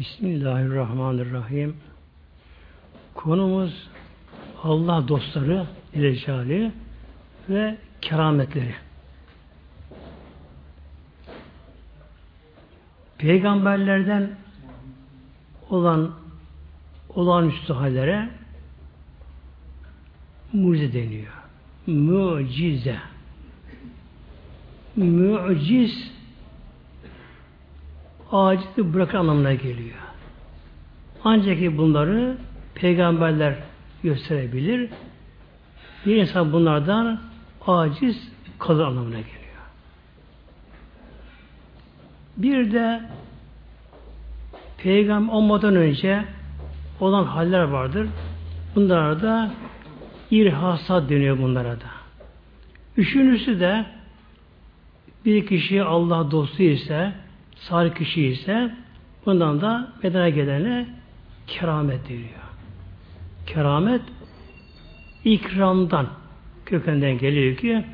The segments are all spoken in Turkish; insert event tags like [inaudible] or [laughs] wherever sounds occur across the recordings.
Bismillahirrahmanirrahim. Konumuz Allah dostları Recali ve kerametleri. Peygamberlerden olan olağanüstü hallere mucize deniyor. Mucize. Muciz acizi bırak anlamına geliyor. Ancak ki bunları peygamberler gösterebilir. Bir insan bunlardan aciz kalır anlamına geliyor. Bir de peygamber olmadan önce olan haller vardır. Bunlara da irhasat deniyor bunlara da. Üçüncüsü de bir kişi Allah dostu ise salih kişi ise bundan da bedene gelene keramet deniyor. Keramet ikramdan kökenden geliyor ki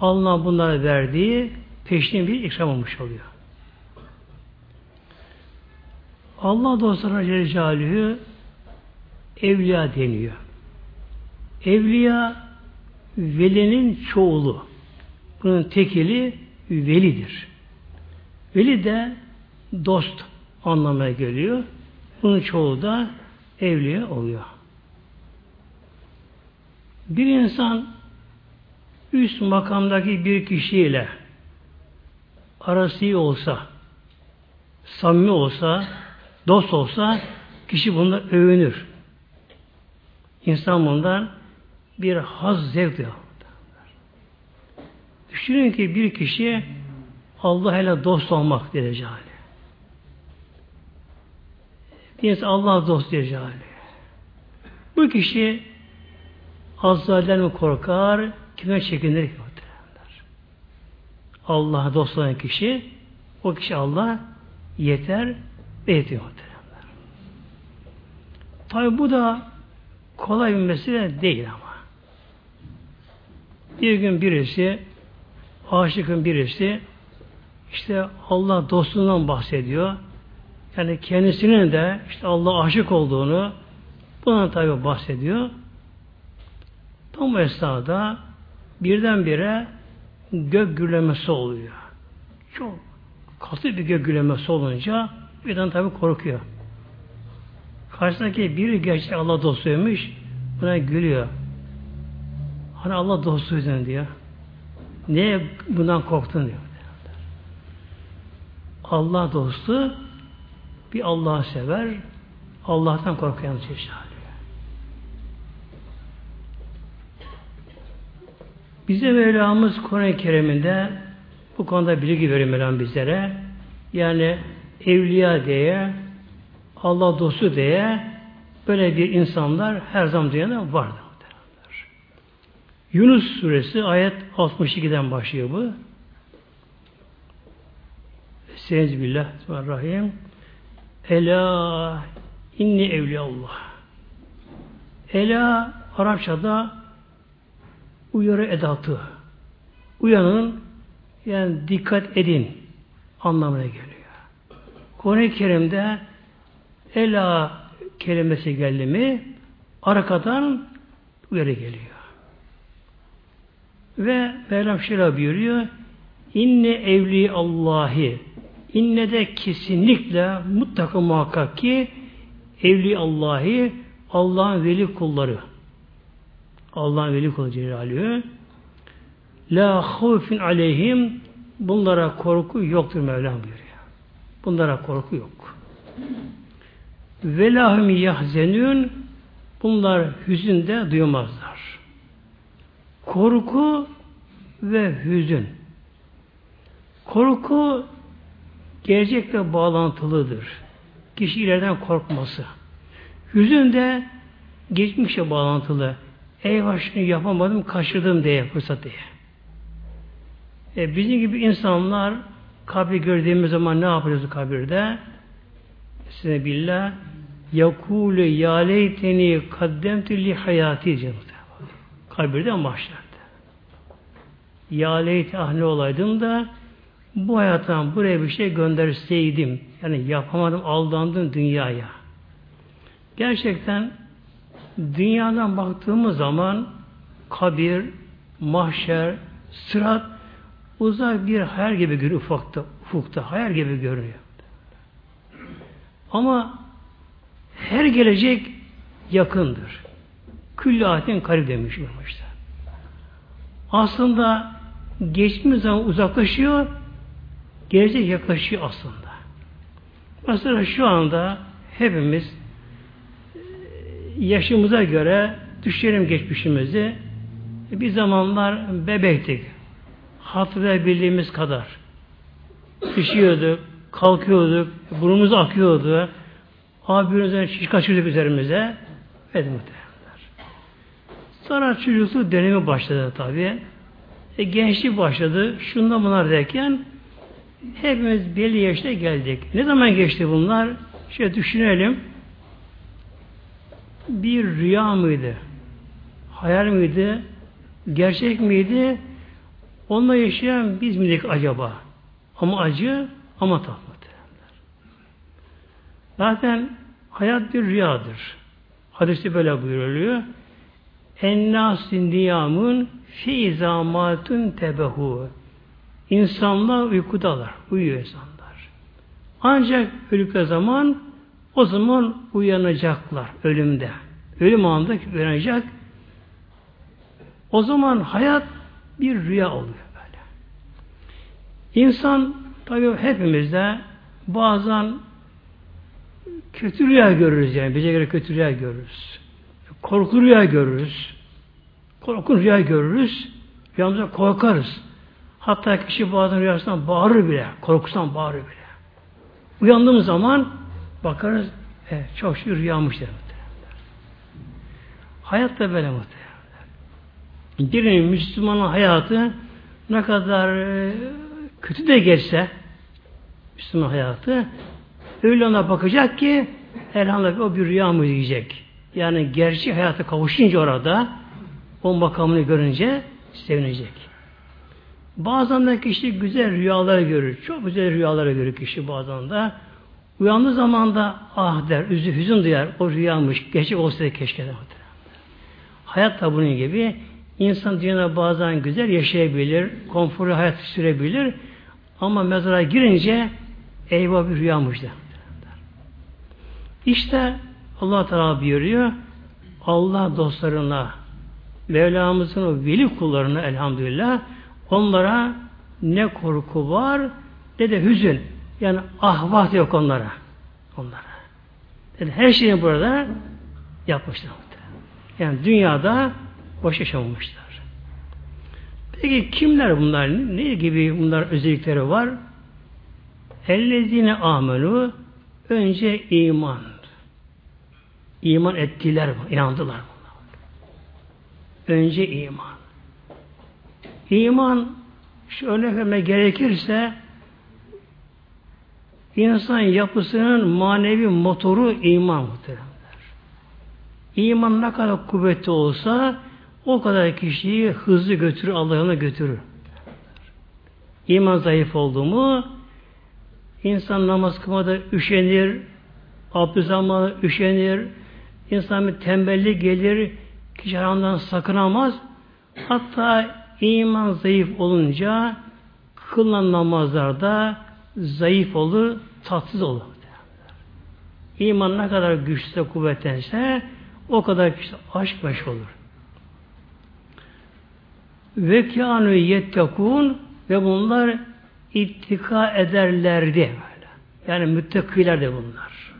Allah bunlara verdiği peşine bir ikram olmuş oluyor. Allah dostlarına Celle evliya deniyor. Evliya velinin çoğulu. Bunun tekili velidir. Veli de dost anlamına geliyor. Bunun çoğu da evliya oluyor. Bir insan üst makamdaki bir kişiyle arası iyi olsa, samimi olsa, dost olsa kişi bunda övünür. İnsan bundan bir haz zevk duyar. Düşünün ki bir kişi Allah ile dost olmak derece hali. Bir Allah dost derece hali. Bu kişi Azrail'den mi korkar, kime çekinir ki Allah dost olan kişi, o kişi Allah yeter ve yetiyor muhteremler. Tabi bu da kolay bir mesele değil ama. Bir gün birisi, aşıkın birisi işte Allah dostluğundan bahsediyor. Yani kendisinin de işte Allah aşık olduğunu bundan tabi bahsediyor. Tam esnada birdenbire gök gürlemesi oluyor. Çok katı bir gök gürlemesi olunca birden tabi korkuyor. Karşısındaki biri gerçek Allah dostuymuş buna gülüyor. Hani Allah dostuydun diyor. Niye bundan korktun diyor. Allah dostu bir Allah'ı sever, Allah'tan korkayan çeşit Bize Mevlamız Kur'an-ı Kerim'inde bu konuda bilgi veriyor Mevlam bizlere. Yani evliya diye, Allah dostu diye böyle bir insanlar her zaman dünyada vardır. Yunus suresi ayet 62'den başlıyor bu. Seyizbillah Rahim. Ela inni evliyallah. Ela Arapçada uyarı edatı. Uyanın yani dikkat edin anlamına geliyor. Kur'an-ı Kerim'de ela kelimesi geldi mi arkadan uyarı geliyor. Ve Mevlam şöyle buyuruyor İnne evli Allahi İnne de kesinlikle mutlaka muhakkak ki evli Allah'ı Allah'ın veli kulları. Allah'ın veli kulu Celaluhu. La havfin aleyhim bunlara korku yoktur Mevlam buyuruyor. Bunlara korku yok. Ve lahum yahzenün bunlar hüzünde duymazlar. Korku ve hüzün. Korku gelecekle bağlantılıdır. Kişi ileriden korkması. Hüzün de geçmişe bağlantılı. Eyvah şunu yapamadım, kaçırdım diye, fırsat diye. E, bizim gibi insanlar kabri gördüğümüz zaman ne yapıyoruz kabirde? Size billah yakulu ya leyteni kaddemtü li hayati diyor. Kabirde mahşerde. Ya leyti ahli olaydım da bu hayattan buraya bir şey gönderseydim, yani yapamadım, aldandım dünyaya. Gerçekten dünyadan baktığımız zaman kabir, mahşer, sırat uzak bir hayal gibi görünüyor ufakta, ufukta, hayal gibi görünüyor. Ama her gelecek yakındır. Küllü ayetin karib demiş işte. Aslında geçmiş zaman uzaklaşıyor, gelecek yaklaşıyor aslında. Mesela şu anda hepimiz e, yaşımıza göre düşelim geçmişimizi bir zamanlar bebektik. Hatırlayabildiğimiz kadar. Düşüyorduk, kalkıyorduk, burnumuz akıyordu. Abimizden şiş kaçırdık üzerimize. Evet muhtemelenler. Sonra çocukluk dönemi başladı tabi. E, gençlik başladı. Şunda bunlar derken hepimiz belli yaşta geldik. Ne zaman geçti bunlar? Şöyle düşünelim. Bir rüya mıydı? Hayal miydi? Gerçek miydi? Onunla yaşayan biz miydik acaba? Ama acı ama tatlı. Zaten hayat bir rüyadır. Hadisi böyle buyuruluyor. Ennasin niyamun fi izamatun tebehu. İnsanlar uykudalar. Uyuyor insanlar. Ancak öldükleri zaman o zaman uyanacaklar ölümde. Ölüm anında uyanacak. O zaman hayat bir rüya oluyor böyle. İnsan tabi hepimizde bazen kötü rüya görürüz yani. Bize göre kötü rüya görürüz. Korku rüya görürüz. Korku rüya görürüz. Rüyamıza korkarız. Hatta kişi bazen rüyasından bağırır bile. Korkusundan bağırır bile. Uyandığımız zaman bakarız e, çok şükür rüyamış derim. Hayat da böyle muhtemelen. Birinin Müslümanın hayatı ne kadar e, kötü de geçse Müslüman hayatı öyle ona bakacak ki elhamdülillah o bir rüya mı diyecek. Yani gerçek hayata kavuşunca orada o makamını görünce sevinecek. Bazen de kişi güzel rüyalar görür. Çok güzel rüyalar görür kişi bazen de. Uyandığı zaman da ah der, üzü, hüzün duyar. O rüyamış. Gerçek olsaydı keşke de. Hayat da bunun gibi. İnsan dünyada bazen güzel yaşayabilir, konforlu hayat sürebilir. Ama mezara girince eyvah bir rüyamış der. İşte Allah Teala buyuruyor Allah dostlarına Mevlamızın o veli kullarına elhamdülillah onlara ne korku var ne de hüzün. Yani ahvat yok onlara. Onlara. Yani her şeyi burada yapmışlar. Yani dünyada boş yaşamamışlar. Peki kimler bunlar? Ne gibi bunlar özellikleri var? Ellezine amenu önce iman. İman ettiler, inandılar Önce iman. İman şu örnek gerekirse insan yapısının manevi motoru iman muhtemelenler. İman ne kadar kuvvetli olsa o kadar kişiyi hızlı götürür, Allah'ına götürür. İman zayıf oldu mu insan namaz kılmada üşenir, abdest almada üşenir, insan bir tembellik gelir, kişi haramdan sakınamaz. Hatta iman zayıf olunca kılınan namazlarda zayıf olur, tatsız olur. İman ne kadar güçlü kuvvetlense o kadar kişi aşk baş olur. Ve kânü yettekûn ve bunlar ittika ederlerdi. Yani müttakiler de bunlar.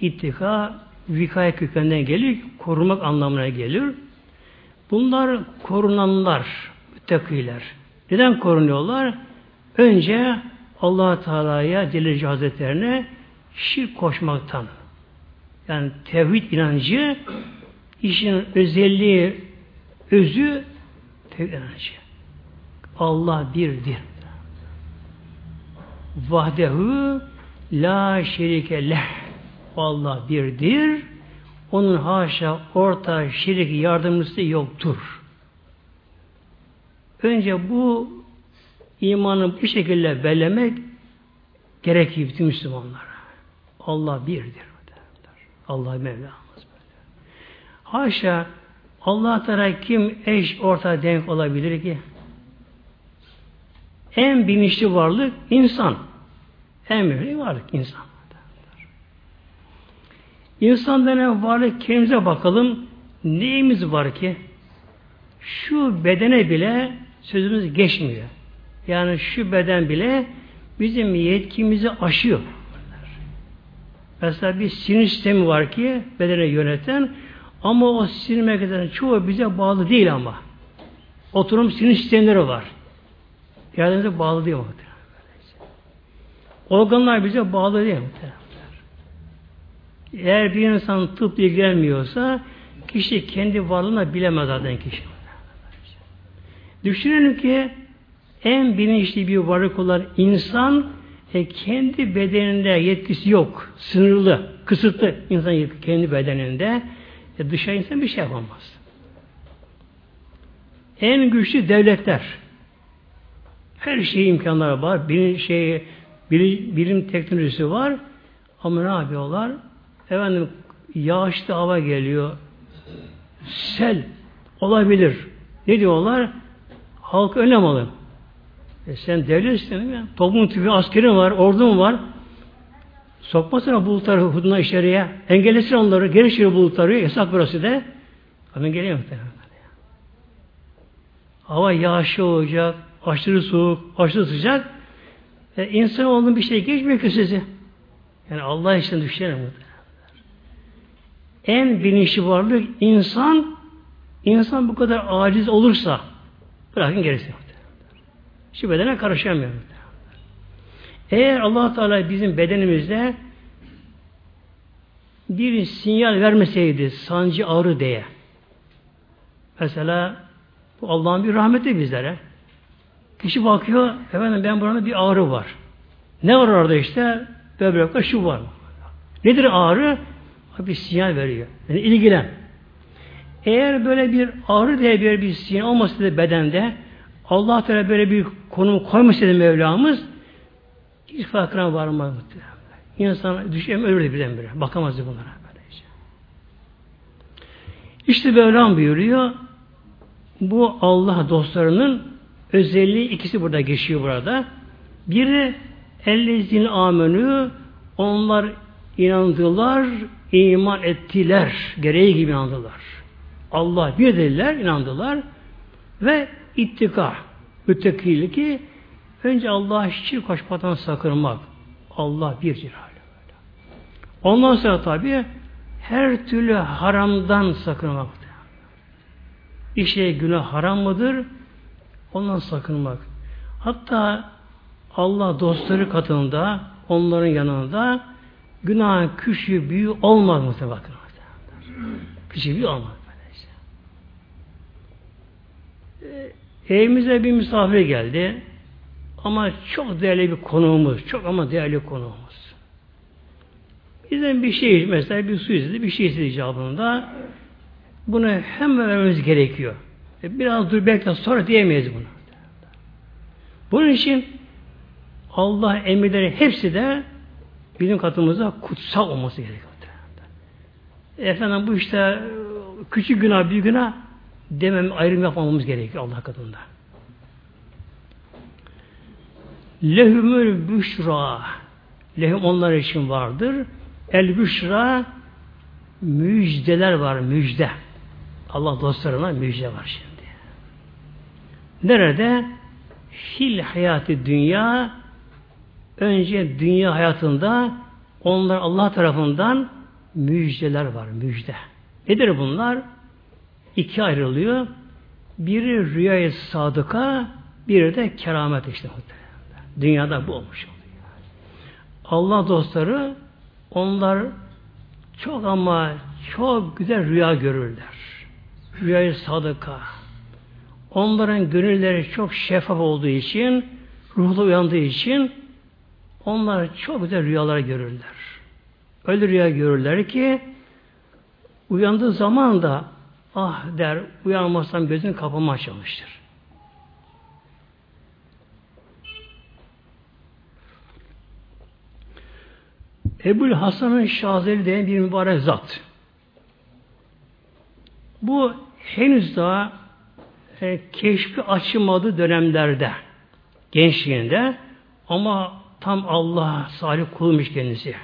İttika vikaya kökeninden gelir, korumak anlamına gelir. Bunlar korunanlar, müttakiler. Neden korunuyorlar? Önce allah Teala'ya Celle Hazretlerine şirk koşmaktan. Yani tevhid inancı işin özelliği, özü tevhid inancı. Allah birdir. Vahdehu la şerike leh. Allah birdir. Onun haşa orta şirik yardımcısı yoktur. Önce bu imanı bu şekilde bellemek gerekiyor bütün Müslümanlara. Allah birdir. Allah Mevlamız. Haşa Allah Teala kim eş orta denk olabilir ki? En bilinçli varlık insan. En mühim varlık insan. İnsan denen varlık kendimize bakalım. Neyimiz var ki? Şu bedene bile sözümüz geçmiyor. Yani şu beden bile bizim yetkimizi aşıyor. Mesela bir sinir sistemi var ki bedene yöneten ama o sinir merkezlerinin çoğu bize bağlı değil ama. Oturum sinir sistemleri var. Yardımcı bağlı değil. Organlar bize bağlı değil muhtemelen. Eğer bir insan tıp ilgilenmiyorsa kişi kendi varlığını bilemez zaten kişi. Düşünelim ki en bilinçli bir varlık olan insan e, kendi bedeninde yetkisi yok. Sınırlı, kısıtlı insan kendi bedeninde. E, dışarı insan bir şey yapamaz. En güçlü devletler. Her şey imkanları var. Bilim, şey, bilim, bilim teknolojisi var. Ama ne yapıyorlar? Efendim yağışlı hava geliyor. Sel olabilir. Ne diyorlar? Halk önlem alın. E sen devletsin değil mi? Toplum tüfeği askerin var, ordun var. Sokmasına bulutları huduna içeriye. Engellesin onları. Geri çevir bulutları. Yasak burası de. Ama geliyor muhtemelen. Hava yağışlı olacak. Aşırı soğuk, aşırı sıcak. E, insan olduğun bir şey geçmiyor ki sizi. Yani Allah için düşünelim muhtemelen. En bilinçli varlık insan insan bu kadar aciz olursa bırakın gerisini. Şu bedene karışamıyor. Eğer allah Teala bizim bedenimizde bir sinyal vermeseydi sancı ağrı diye mesela bu Allah'ın bir rahmeti bizlere. Kişi bakıyor, efendim ben buranın bir ağrı var. Ne var orada işte? Böbrekte şu var. Nedir ağrı? Bir sinyal veriyor. Yani ilgilen. Eğer böyle bir ağrı diye bir, bir sinyal olmasaydı bedende Allah Teala böyle bir konum koymasaydı Mevlamız hiç farkına varmaz muhtemelen. İnsan düşem ölürdü birdenbire. Bakamazdı bunlara. Böylece. İşte Mevlam buyuruyor bu Allah dostlarının özelliği ikisi burada geçiyor burada. Biri ellezin amenü onlar inandılar, iman ettiler. Gereği gibi inandılar. Allah bir dediler, inandılar ve ittika, müttekiliki önce Allah'a şirk koşmadan sakınmak. Allah birdir hali böyle. Ondan sonra tabi her türlü haramdan sakınmak. Bir şey günah haram mıdır? Ondan sakınmak. Hatta Allah dostları katında, onların yanında günah küçüğü büyüğü olmaz mı? Bakın. Küçüğü büyüğü olmaz. Evimize bir misafir geldi. Ama çok değerli bir konuğumuz. Çok ama değerli konuğumuz. Bizden bir şey, mesela bir su istedi, bir şey istedi icabında. Bunu hemen vermemiz gerekiyor. E biraz dur bekle sonra diyemeyiz bunu. Bunun için Allah emirleri hepsi de bizim katımızda kutsal olması gerekiyor. Efendim bu işte küçük günah, büyük günah demem ayrım yapmamamız gerekiyor Allah katında. Lehümül büşra lehum onlar için vardır. El büşra müjdeler var, müjde. Allah dostlarına müjde var şimdi. Nerede? Fil hayatı dünya önce dünya hayatında onlar Allah tarafından müjdeler var, müjde. Nedir bunlar? iki ayrılıyor. Biri rüyayı sadıka, biri de keramet işte. Dünyada bu olmuş oluyor. Allah dostları onlar çok ama çok güzel rüya görürler. Rüyayı sadıka. Onların gönülleri çok şeffaf olduğu için, ruhlu uyandığı için onlar çok güzel rüyalar görürler. Öyle rüya görürler ki uyandığı zaman da ah der uyanmazsam gözünü kapama çalıştır. Ebul Hasan'ın Şazeli diye bir mübarek zat. Bu henüz daha e, keşfi açılmadı dönemlerde gençliğinde ama tam Allah salih kulmuş kendisi.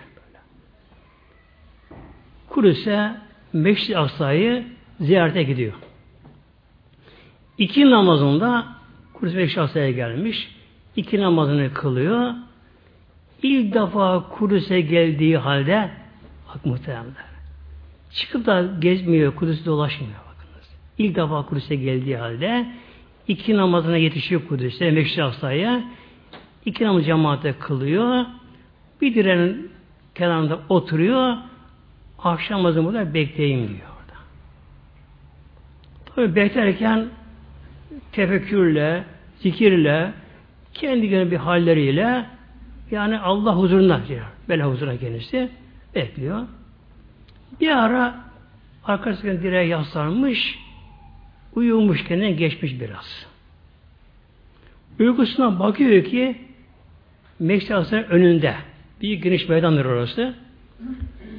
Kudüs'e Meşri Aksa'yı ziyarete gidiyor. İki namazında Kudüs Meşri Aksa'ya gelmiş. İki namazını kılıyor. İlk defa Kudüs'e geldiği halde bak muhteremler. Çıkıp da gezmiyor, Kudüs'te dolaşmıyor bakınız. İlk defa Kudüs'e geldiği halde iki namazına yetişiyor Kudüs'te, Meşri Aksa'ya. İki namaz cemaate kılıyor. Bir direnin kenarında oturuyor. Akşam namazını burada bekleyeyim diyor orada. Tabi beklerken tefekkürle, zikirle, kendi gönül bir halleriyle yani Allah huzurunda böyle huzuruna kendisi bekliyor. Bir ara arkasından direğe yaslanmış uyumuş kendinden geçmiş biraz. Uykusuna bakıyor ki Meksika önünde bir geniş meydandır orası.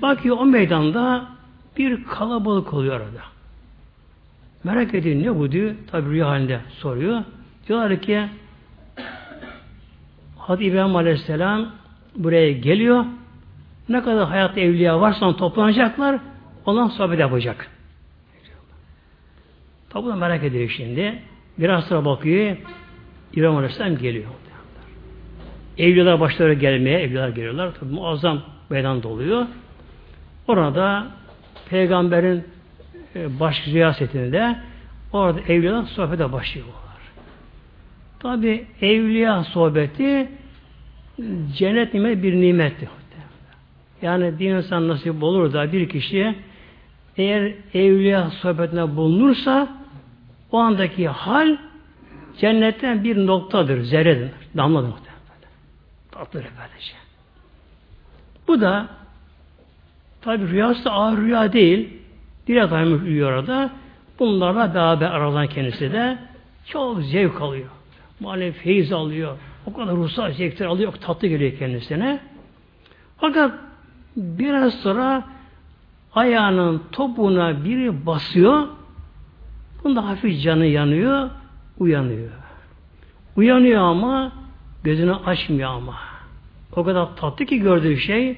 Bakıyor o meydanda bir kalabalık oluyor orada. Merak ediyor ne bu diyor. Tabi rüya halinde soruyor. Diyorlar ki Hazreti İbrahim Aleyhisselam buraya geliyor. Ne kadar hayatta evliya varsa toplanacaklar. Ondan sohbet yapacak. Tabi bunu merak ediyor şimdi. Biraz sonra bakıyor. İbrahim Aleyhisselam geliyor. Evliyalar başları gelmeye, evliyalar geliyorlar. Tabi muazzam meydan doluyor. Orada peygamberin e, baş riyasetinde orada evliyalar sohbete başlıyorlar. Tabi evliya sohbeti cennet nimet bir nimetti. Yani bir insan nasip olur da bir kişi eğer evliya sohbetine bulunursa o andaki hal cennetten bir noktadır, zerredir, damladır Tatlıdır böylece. Bu da tabi rüyası da ağır rüya değil. Bir adam uyuyor orada. Bunlarla beraber aradan kendisi de çok zevk alıyor. Manevi feyiz alıyor. O kadar ruhsal zevkler alıyor. Tatlı geliyor kendisine. Fakat biraz sonra ayağının topuğuna biri basıyor. Bunda hafif canı yanıyor. Uyanıyor. Uyanıyor ama gözünü açmıyor ama. O kadar tatlı ki gördüğü şey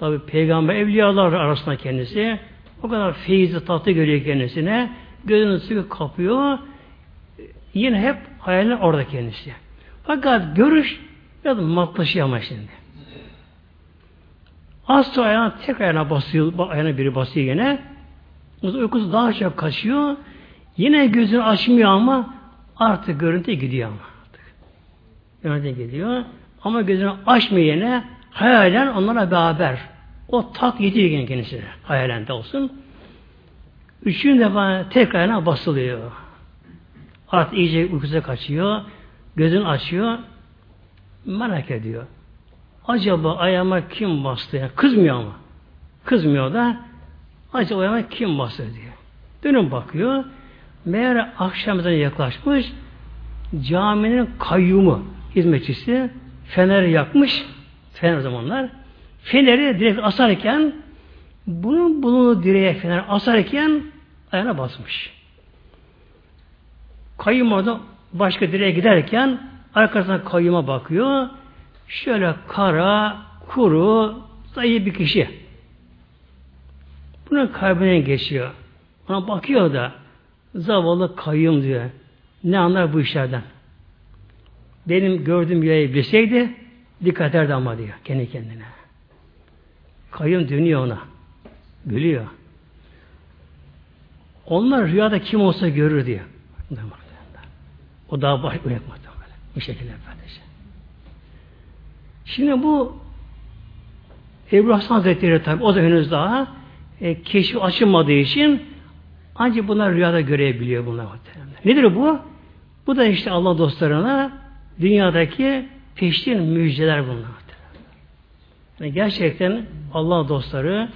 tabi peygamber evliyalar arasında kendisi o kadar feyizli tatlı görüyor kendisine. Gözünü sıkı kapıyor. Yine hep hayaller orada kendisi. Fakat görüş biraz matlaşıyor ama şimdi. Az sonra ayağına tek ayağına basıyor, ayağına biri basıyor yine. Uykusu daha çok kaçıyor. Yine gözünü açmıyor ama artık görüntü gidiyor ama. Artık. Görüntü gidiyor. Ama gözünü yine hayalen onlara beraber. O tat yediyor kendisine. Hayalen de olsun. Üçüncü defa tekrar ayağına basılıyor. Artık iyice uykusu kaçıyor. Gözünü açıyor. Merak ediyor. Acaba ayağıma kim bastı? Yani kızmıyor ama. Kızmıyor da acaba ayağıma kim bastı diyor. Dönüp bakıyor. Meğer akşamdan yaklaşmış caminin kayyumu hizmetçisi feneri yakmış. Fener zamanlar. Feneri direkt asarken bunun bunu direğe fener asarken ayağına basmış. Kayyum orada başka direğe giderken arkasına kayyuma bakıyor. Şöyle kara, kuru, zayıf bir kişi. Bunun kalbine geçiyor. Ona bakıyor da zavallı kayyum diyor. Ne anlar bu işlerden? Benim gördüğüm rüyayı bilseydi dikkat ederdi ama diyor kendi kendine. Kayyum dönüyor ona. Gülüyor. Onlar rüyada kim olsa görür diyor. O daha baş böyle. Bu şekilde kardeşim. Şimdi bu Ebu Hasan Hazretleri tabi o da henüz daha e, keşif açılmadığı için ancak bunlar rüyada görebiliyor bunlar. Nedir bu? Bu da işte Allah dostlarına dünyadaki peşin müjdeler bunlar. Yani gerçekten Allah dostları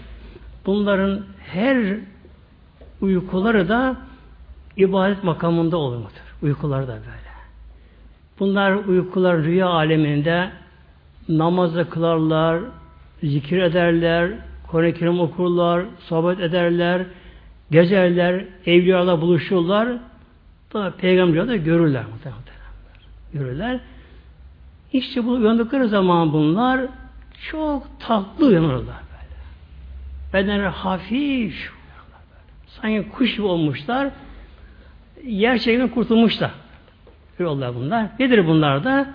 bunların her uykuları da ibadet makamında olmalıdır. Uykular da böyle. Bunlar uykular rüya aleminde namazı kılarlar, zikir ederler, Kur'an-ı Kerim okurlar, sohbet ederler, gezerler, evliyalarla buluşurlar. Da peygamberler de görürler muhtemelen. Görürler. İşte bu uyandıkları zaman bunlar çok tatlı uyanırlar böyle. Bedenleri hafif sanki kuş olmuşlar. Yer çekimden kurtulmuşlar. Öyle oldular bunlar. Nedir bunlar da?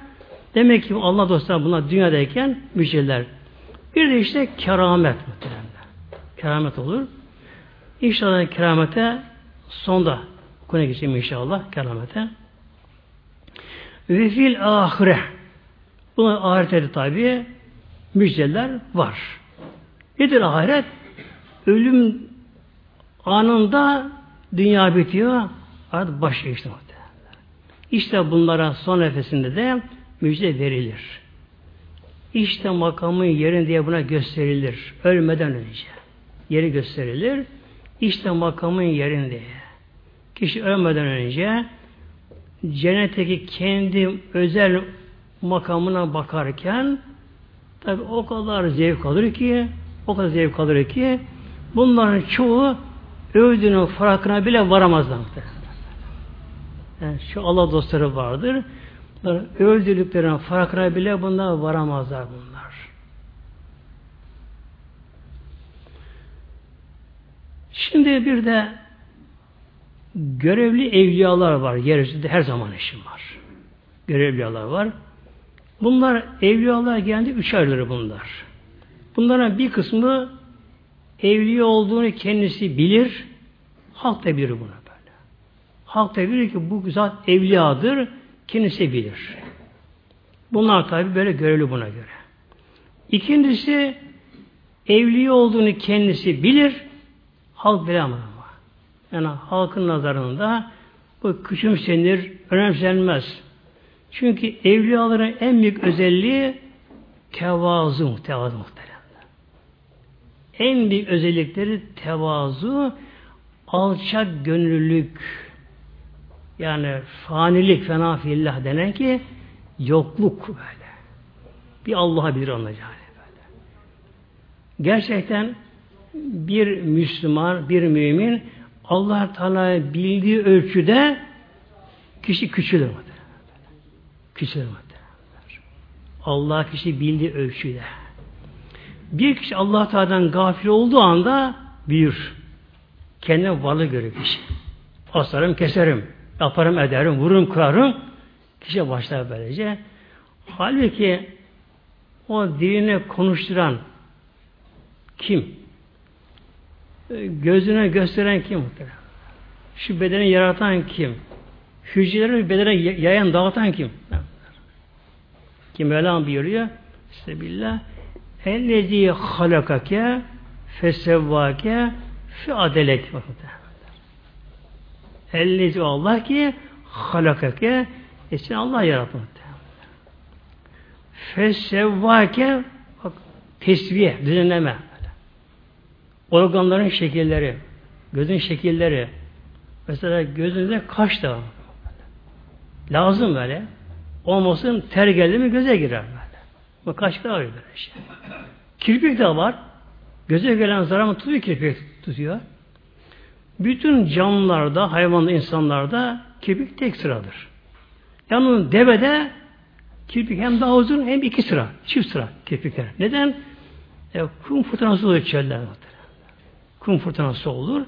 Demek ki Allah dostları bunlar dünyadayken müjdeler. Bir de işte keramet muhtemelen. Keramet olur. İnşallah keramete sonda konuya geçeyim inşallah keramete. Ve fil ahire Buna ahirette tabi müjdeler var. Nedir ahiret? Ölüm anında dünya bitiyor. Artık başlıyor işte. İşte bunlara son nefesinde de müjde verilir. İşte makamın yerin diye buna gösterilir. Ölmeden önce. Yeri gösterilir. İşte makamın yerinde. Kişi ölmeden önce cennetteki kendi özel makamına bakarken tabi o kadar zevk alır ki o kadar zevk alır ki bunların çoğu övdüğünün farkına bile varamazlar. Yani şu Allah dostları vardır. Öldürdüklerinin farkına bile bunlar varamazlar bunlar. Şimdi bir de görevli evliyalar var. Yeryüzünde her zaman işim var. Görevli evliyalar var. Bunlar evliyalar geldi üç ayrılır bunlar. Bunların bir kısmı evliya olduğunu kendisi bilir. Halk da bilir bunu böyle. Halk da bilir ki bu zat evliyadır. Kendisi bilir. Bunlar tabi böyle görevli buna göre. İkincisi evliya olduğunu kendisi bilir. Halk bilemez. Yani halkın nazarında bu küçümsenir, önemsenmez. Çünkü evliyaların en büyük özelliği tevazu, tevazu muhteremler. En büyük özellikleri tevazu, alçak gönüllülük, yani fanilik, fena fillah denen ki yokluk böyle. Bir Allah'a bilir anlayacağını böyle. Gerçekten bir Müslüman, bir mümin Allah Teala bildiği ölçüde kişi küçülür küçülür Allah kişi bildiği ölçüde. Bir kişi Allah Teala'dan gafil olduğu anda büyür. Kendine varlığı görür kişi. Asarım, keserim, yaparım, ederim, vururum, kırarım. Kişi başlar böylece. Halbuki o diline konuşturan kim? Gözüne gösteren kim muhtemelen? Şu bedeni yaratan kim? Hücreleri bedene yayan, dağıtan kim? Ki Mevlam buyuruyor Bismillah Ellezi halakake fesevvake fi adelet Ellezi Allah ki halakake e sen Allah yarattı. Fesevvake tesviye, düzenleme. Organların şekilleri, gözün şekilleri. Mesela gözünde kaş da lazım böyle. Olmasın ter geldi mi göze girer böyle. Bu kaç kadar böyle şey. Kirpik de var. Göze gelen zararı tutuyor kirpik tutuyor. Bütün canlılarda, hayvanlı insanlarda kirpik tek sıradır. Yalnız devede kirpik hem daha uzun hem iki sıra. Çift sıra kirpikler. Neden? E, kum fırtınası olur çöller. Kum fırtınası olur.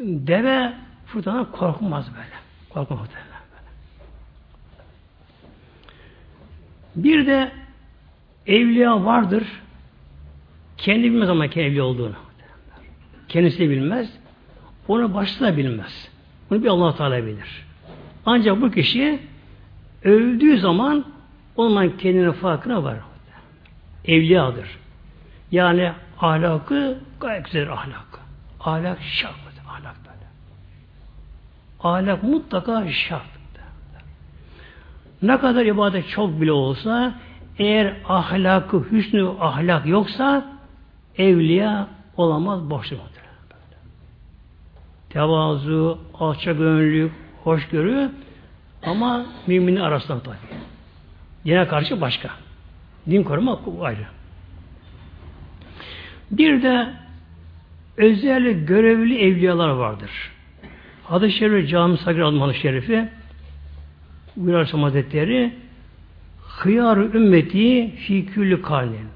Deve fırtına korkmaz böyle. Korkmaz böyle. Bir de evliya vardır. Kendi bilmez ama kendi evliya olduğunu. Kendisi de bilmez. Onu başta da bilmez. Bunu bir allah Teala bilir. Ancak bu kişi öldüğü zaman ondan kendine farkına var. Evliyadır. Yani ahlakı gayet güzel ahlak. Ahlak şart. Ahlak böyle. Ahlak mutlaka şart. Ne kadar ibadet çok bile olsa eğer ahlakı, hüsnü ahlak yoksa evliya olamaz, boşluk Tevazu, alçak gönüllülük, hoşgörü ama müminin arasında tabi. Dine karşı başka. Din koruma ayrı. Bir de özel görevli evliyalar vardır. Hadis-i Şerif Cami Sagir Almanı Şerifi Buyur Hazretleri Hıyar ümmeti fi külli karnin.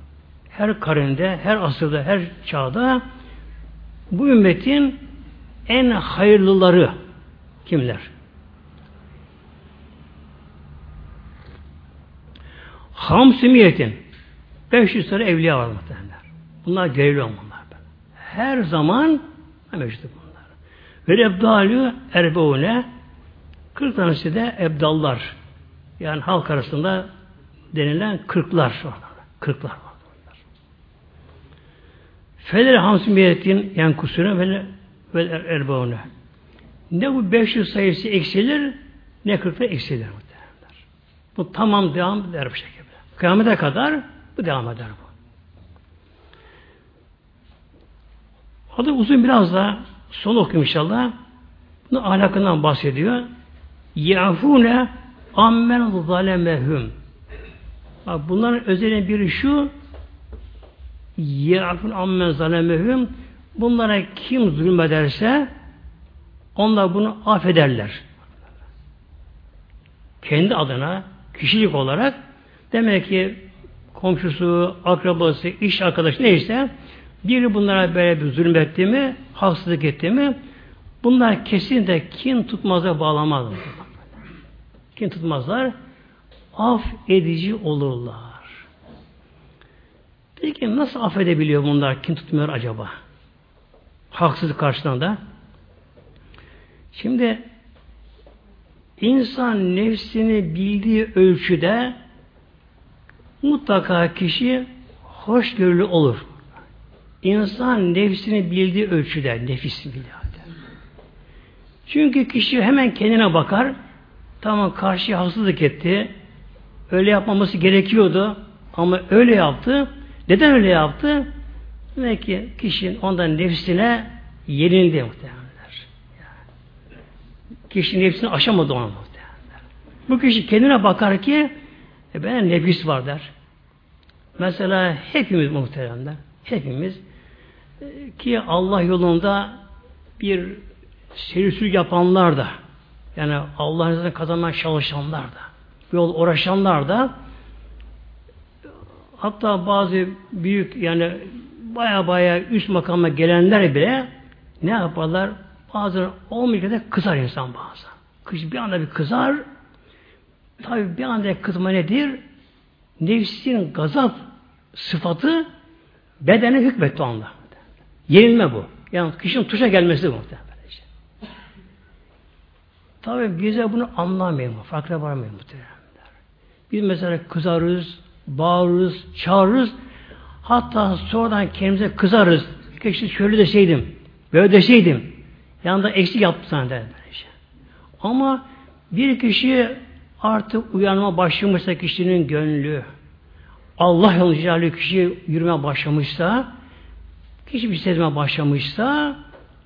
Her karinde, her asırda, her çağda bu ümmetin en hayırlıları kimler? Hamsimiyetin 500 tane evliya var muhtemelen. Bunlar görevli bunlar. Her zaman mevcut bunlar. Ve ebdalü erbeune 40 tanesi de ebdallar. Yani halk arasında denilen kırklar. Kırklar var. Feler hamsimiyetin yani kusura ve erbaune. Ne bu 500 sayısı eksilir ne 40'ta eksilir. Bu tamam devam eder bu şekilde. Kıyamete kadar bu devam eder bu. Adı uzun biraz da son okuyayım inşallah. Bunun ahlakından bahsediyor. Yafune ammen zalemehum. Bunların özelliği biri şu Yafun ammen zalemehum Bunlara kim zulmederse onlar bunu affederler. Kendi adına kişilik olarak demek ki komşusu, akrabası, iş arkadaşı neyse biri bunlara böyle bir zulmetti mi, haksızlık etti mi bunlar kesinlikle kin tutmaza bağlamaz. Kin tutmazlar. Af edici olurlar. Peki nasıl affedebiliyor bunlar? Kim tutmuyor acaba? Haksızlık karşılığında. Şimdi insan nefsini bildiği ölçüde mutlaka kişi hoşgörülü olur. İnsan nefsini bildiği ölçüde, nefis bildiği Çünkü kişi hemen kendine bakar, tamam karşı haksızlık etti, öyle yapmaması gerekiyordu ama öyle yaptı. Neden öyle yaptı? Demek ki kişinin ondan nefsine yenildi muhtemelenler. Kişinin nefsini aşamadı ona muhtemelenler. Bu kişi kendine bakar ki e ben nefis var der. Mesela hepimiz muhteremler, hepimiz ki Allah yolunda bir serisül yapanlar da yani Allah'ın izniyle kazanmaya çalışanlar da yol uğraşanlar da hatta bazı büyük yani baya baya üst makama gelenler bile ne yaparlar? Bazen olmayacak da kızar insan bazen. Kız bir anda bir kızar. Tabi bir anda kızma nedir? Nefsin gazap sıfatı bedene hükmetti anda. Yenilme bu. Yani kişinin tuşa gelmesi bu muhtemelen. Tabi bize bunu anlamayalım. Farkına varmayalım muhtemelen. Biz mesela kızarız, bağırırız, çağırırız. Hatta sonradan kendimize kızarız. Keşke şöyle deseydim, böyle deseydim. Yanında eksik yaptı sana der. Ama bir kişi artık uyanma başlamışsa kişinin gönlü, Allah yolunda kişi yürüme başlamışsa, kişi bir sezme başlamışsa,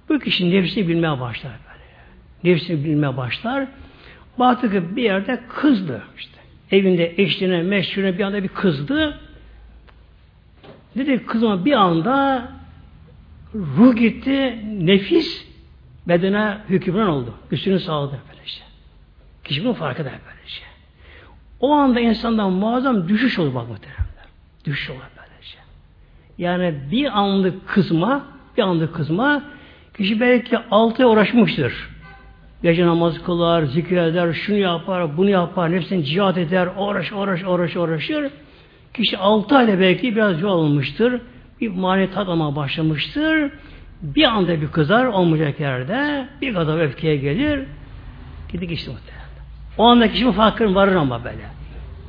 bu kişi nefsini bilmeye başlar böyle. Nefsini bilmeye başlar. Baktı ki bir yerde kızdı işte. Evinde eşliğine, meşhurine bir anda bir kızdı. Dedi kızma bir anda ruh gitti, nefis bedene hükümran oldu. Üstünü sağladı böylece. Kişi bunu fark eder böylece. O anda insandan muazzam düşüş olur bak muhteremler. Düşüş olur. Yani bir anlık kızma, bir anlık kızma kişi belki altı uğraşmıştır. Gece namaz kılar, zikir eder, şunu yapar, bunu yapar, nefsini cihat eder, uğraş, uğraş, uğraş, uğraşır. Kişi altı ayda belki biraz yol almıştır. Bir mani tatmaya başlamıştır. Bir anda bir kızar olmayacak yerde bir kadar öfkeye gelir. Gidip işte muhtemelen. O anda kişinin farkın varır ama böyle.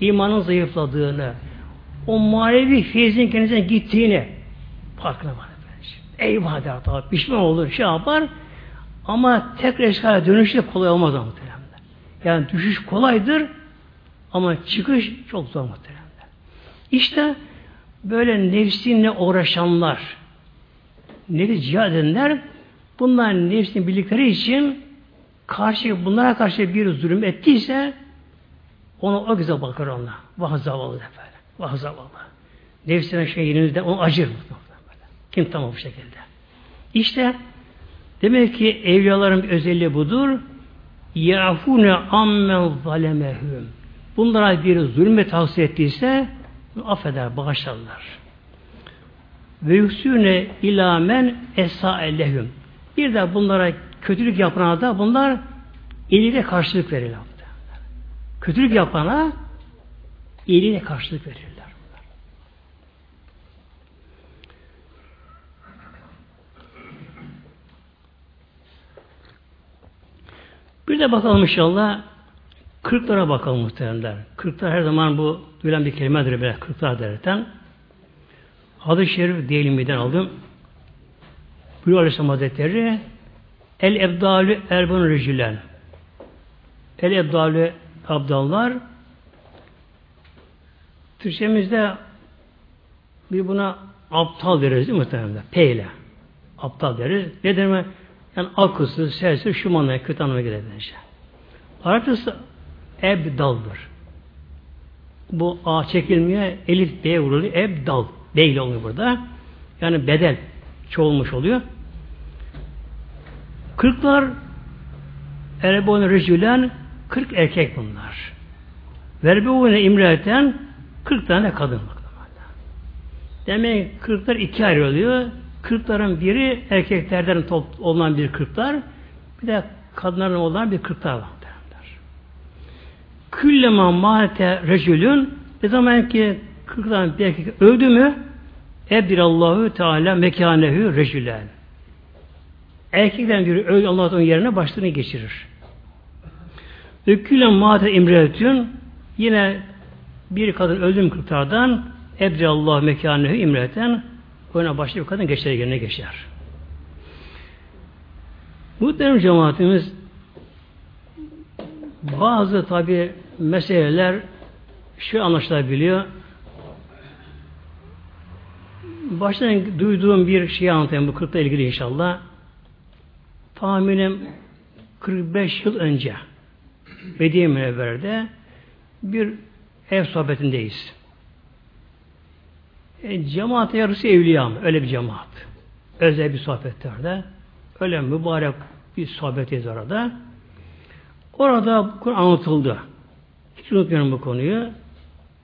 İmanın zayıfladığını, o manevi feyzin kendisine gittiğini farkına var. Eyvah der tabi. Pişman olur, şey yapar. Ama tekrar eskale dönüş de kolay olmaz muhtemelen. Yani düşüş kolaydır ama çıkış çok zor muhtemelen. İşte böyle nefsinle uğraşanlar, nefis cihad edenler bunlar nefsini bildikleri için karşı bunlara karşı bir zulüm ettiyse ona o güzel bakar ona. Vah zavallı böyle. Vah zavallı. Nefsine şey yenildi onu acır. Kim tamam bu şekilde. İşte demek ki evliyaların bir özelliği budur. Yafune ammen zalemehum. Bunlara bir zulme tavsiye ettiyse affeder, bağışlarlar. Ve yüksüne ilamen esa ellehum. Bir de bunlara kötülük yapana da bunlar eliyle karşılık verirler. Kötülük yapana eliyle karşılık verirler. Bir de bakalım inşallah kırklara bakalım muhteremler. Kırklar her zaman bu duyulan bir kelimedir böyle kırklar derken. Hadis-i Şerif diyelimiden aldım. Buyuruyor Aleyhisselam Hazretleri El ebdalü erbun rejülen El ebdalü abdallar Türkçemizde bir buna aptal deriz değil mi muhtemelen? P ile. Aptal deriz. Ne demek? Yani akılsız, sersiz, şu manaya kötü anlamaya gelir bence. Arapçası ebdaldır. Bu A çekilmiyor, elif B'ye vuruluyor. Ebdal. B ile oluyor burada. Yani bedel çoğulmuş oluyor. Kırklar Erebon rejülen kırk erkek bunlar. Verbeune imreten kırk tane kadın. Demek kırklar iki ayrılıyor. Kırkların biri erkeklerden top, olan bir kırklar, bir de kadınların olan bir kırklar var. Küllema mate rejülün ne zaman ki kırktan bir erkek öldü mü Allahu Teala mekanehu rejülen. Erkekten biri öldü Allah'ın yerine başlığını geçirir. Ökkülen mate imretün yine bir kadın öldü mü kırklardan Allah mekanehu imreten Oyuna başka bir kadın geçer yerine geçer. Muhterem cemaatimiz bazı tabi meseleler şu anlaşılabiliyor. Baştan duyduğum bir şey anlatayım bu 40'la ilgili inşallah. Tahminim 45 yıl önce Medine Münevver'de bir ev sohbetindeyiz. E, cemaat yarısı evliya mı? Öyle bir cemaat. Özel bir sohbetlerde. Öyle mübarek bir sohbetiz orada. Orada Kur'an anlatıldı. Hiç unutmuyorum bu konuyu.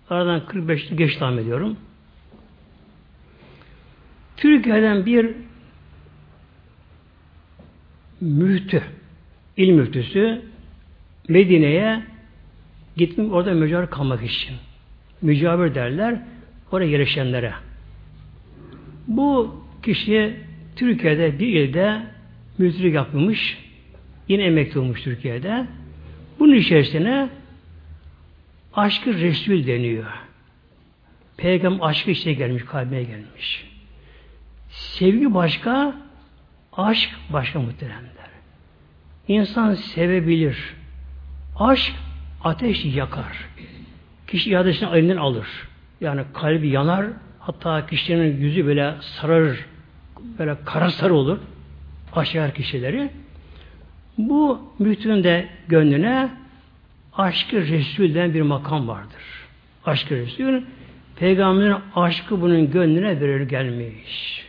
Aradan 45 yıl geç tahmin ediyorum. Türkiye'den bir müftü, il müftüsü Medine'ye gittim orada mücavir kalmak için. Mücavir derler oraya yerleşenlere. Bu kişi Türkiye'de bir ilde müdürlük yapmış. Yine emekli olmuş Türkiye'de. Bunun içerisine aşkı Resul deniyor. Peygamber aşkı işte gelmiş, kalbine gelmiş. Sevgi başka, aşk başka muhteremler. İnsan sevebilir. Aşk ateş yakar. Kişi iadesini elinden alır. Yani kalbi yanar, hatta kişinin yüzü böyle sararır, böyle kara sarı olur. Aşağılar kişileri. Bu müftünün de gönlüne aşkı Resul'den bir makam vardır. Aşkı Resul, Peygamberin aşkı bunun gönlüne verir gelmiş.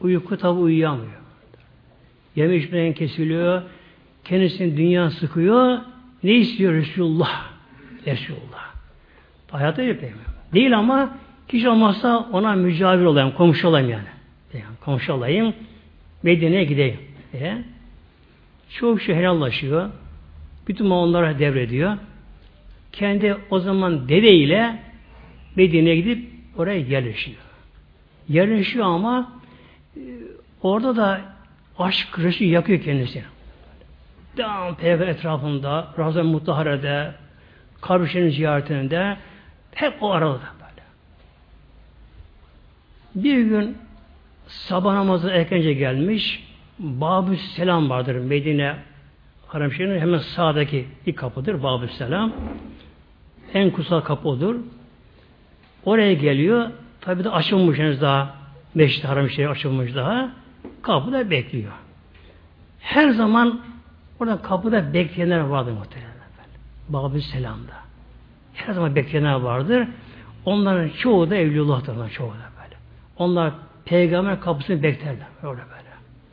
Uyku tabi uyuyamıyor. Yeme kesiliyor, kendisini dünya sıkıyor. Ne istiyor Resulullah? Resulullah. Hayatta yapıyor. Değil ama kişi olmazsa ona mücavir olayım, komşu olayım yani. yani komşu olayım, Medine'ye gideyim diye. Çok şey helallaşıyor. Bütün onlara devrediyor. Kendi o zaman dedeyle Medine'ye gidip oraya yerleşiyor. Yerleşiyor ama e, orada da aşk Resul yakıyor kendisini. Devam peygamber etrafında, Razan Mutahare'de, kabri ziyaretinde hep o arada böyle. Bir gün sabah namazı erkence gelmiş. Babü Selam vardır Medine Haram Şerif'in hemen sağdaki ilk kapıdır Babü Selam. En kutsal kapı odur. Oraya geliyor. Tabi de açılmış henüz daha. Meşrit Haram Şerif açılmış daha. Kapıda bekliyor. Her zaman orada kapıda bekleyenler vardır muhtemelen. Babü Selam'da. Her zaman bekleyenler vardır. Onların çoğu da Evliyullah'tır. Çoğu da böyle. Onlar peygamber kapısını beklerler. Orada böyle.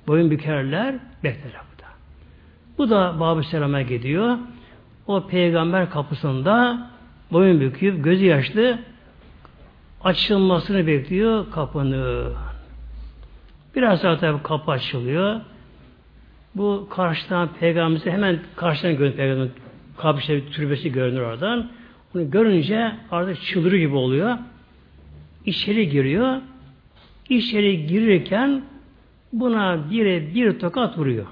Boyun bükerler, beklerler bu da. Bu da Babı Selam'a gidiyor. O peygamber kapısında boyun büküp gözü yaşlı açılmasını bekliyor kapını. Biraz sonra tabi kapı açılıyor. Bu karşıdan peygamberimizi hemen karşıdan görünüyor peygamberin kabri türbesi görünür oradan. Bunu görünce artık çıldırı gibi oluyor. İçeri giriyor. İçeri girirken buna biri bir tokat vuruyor.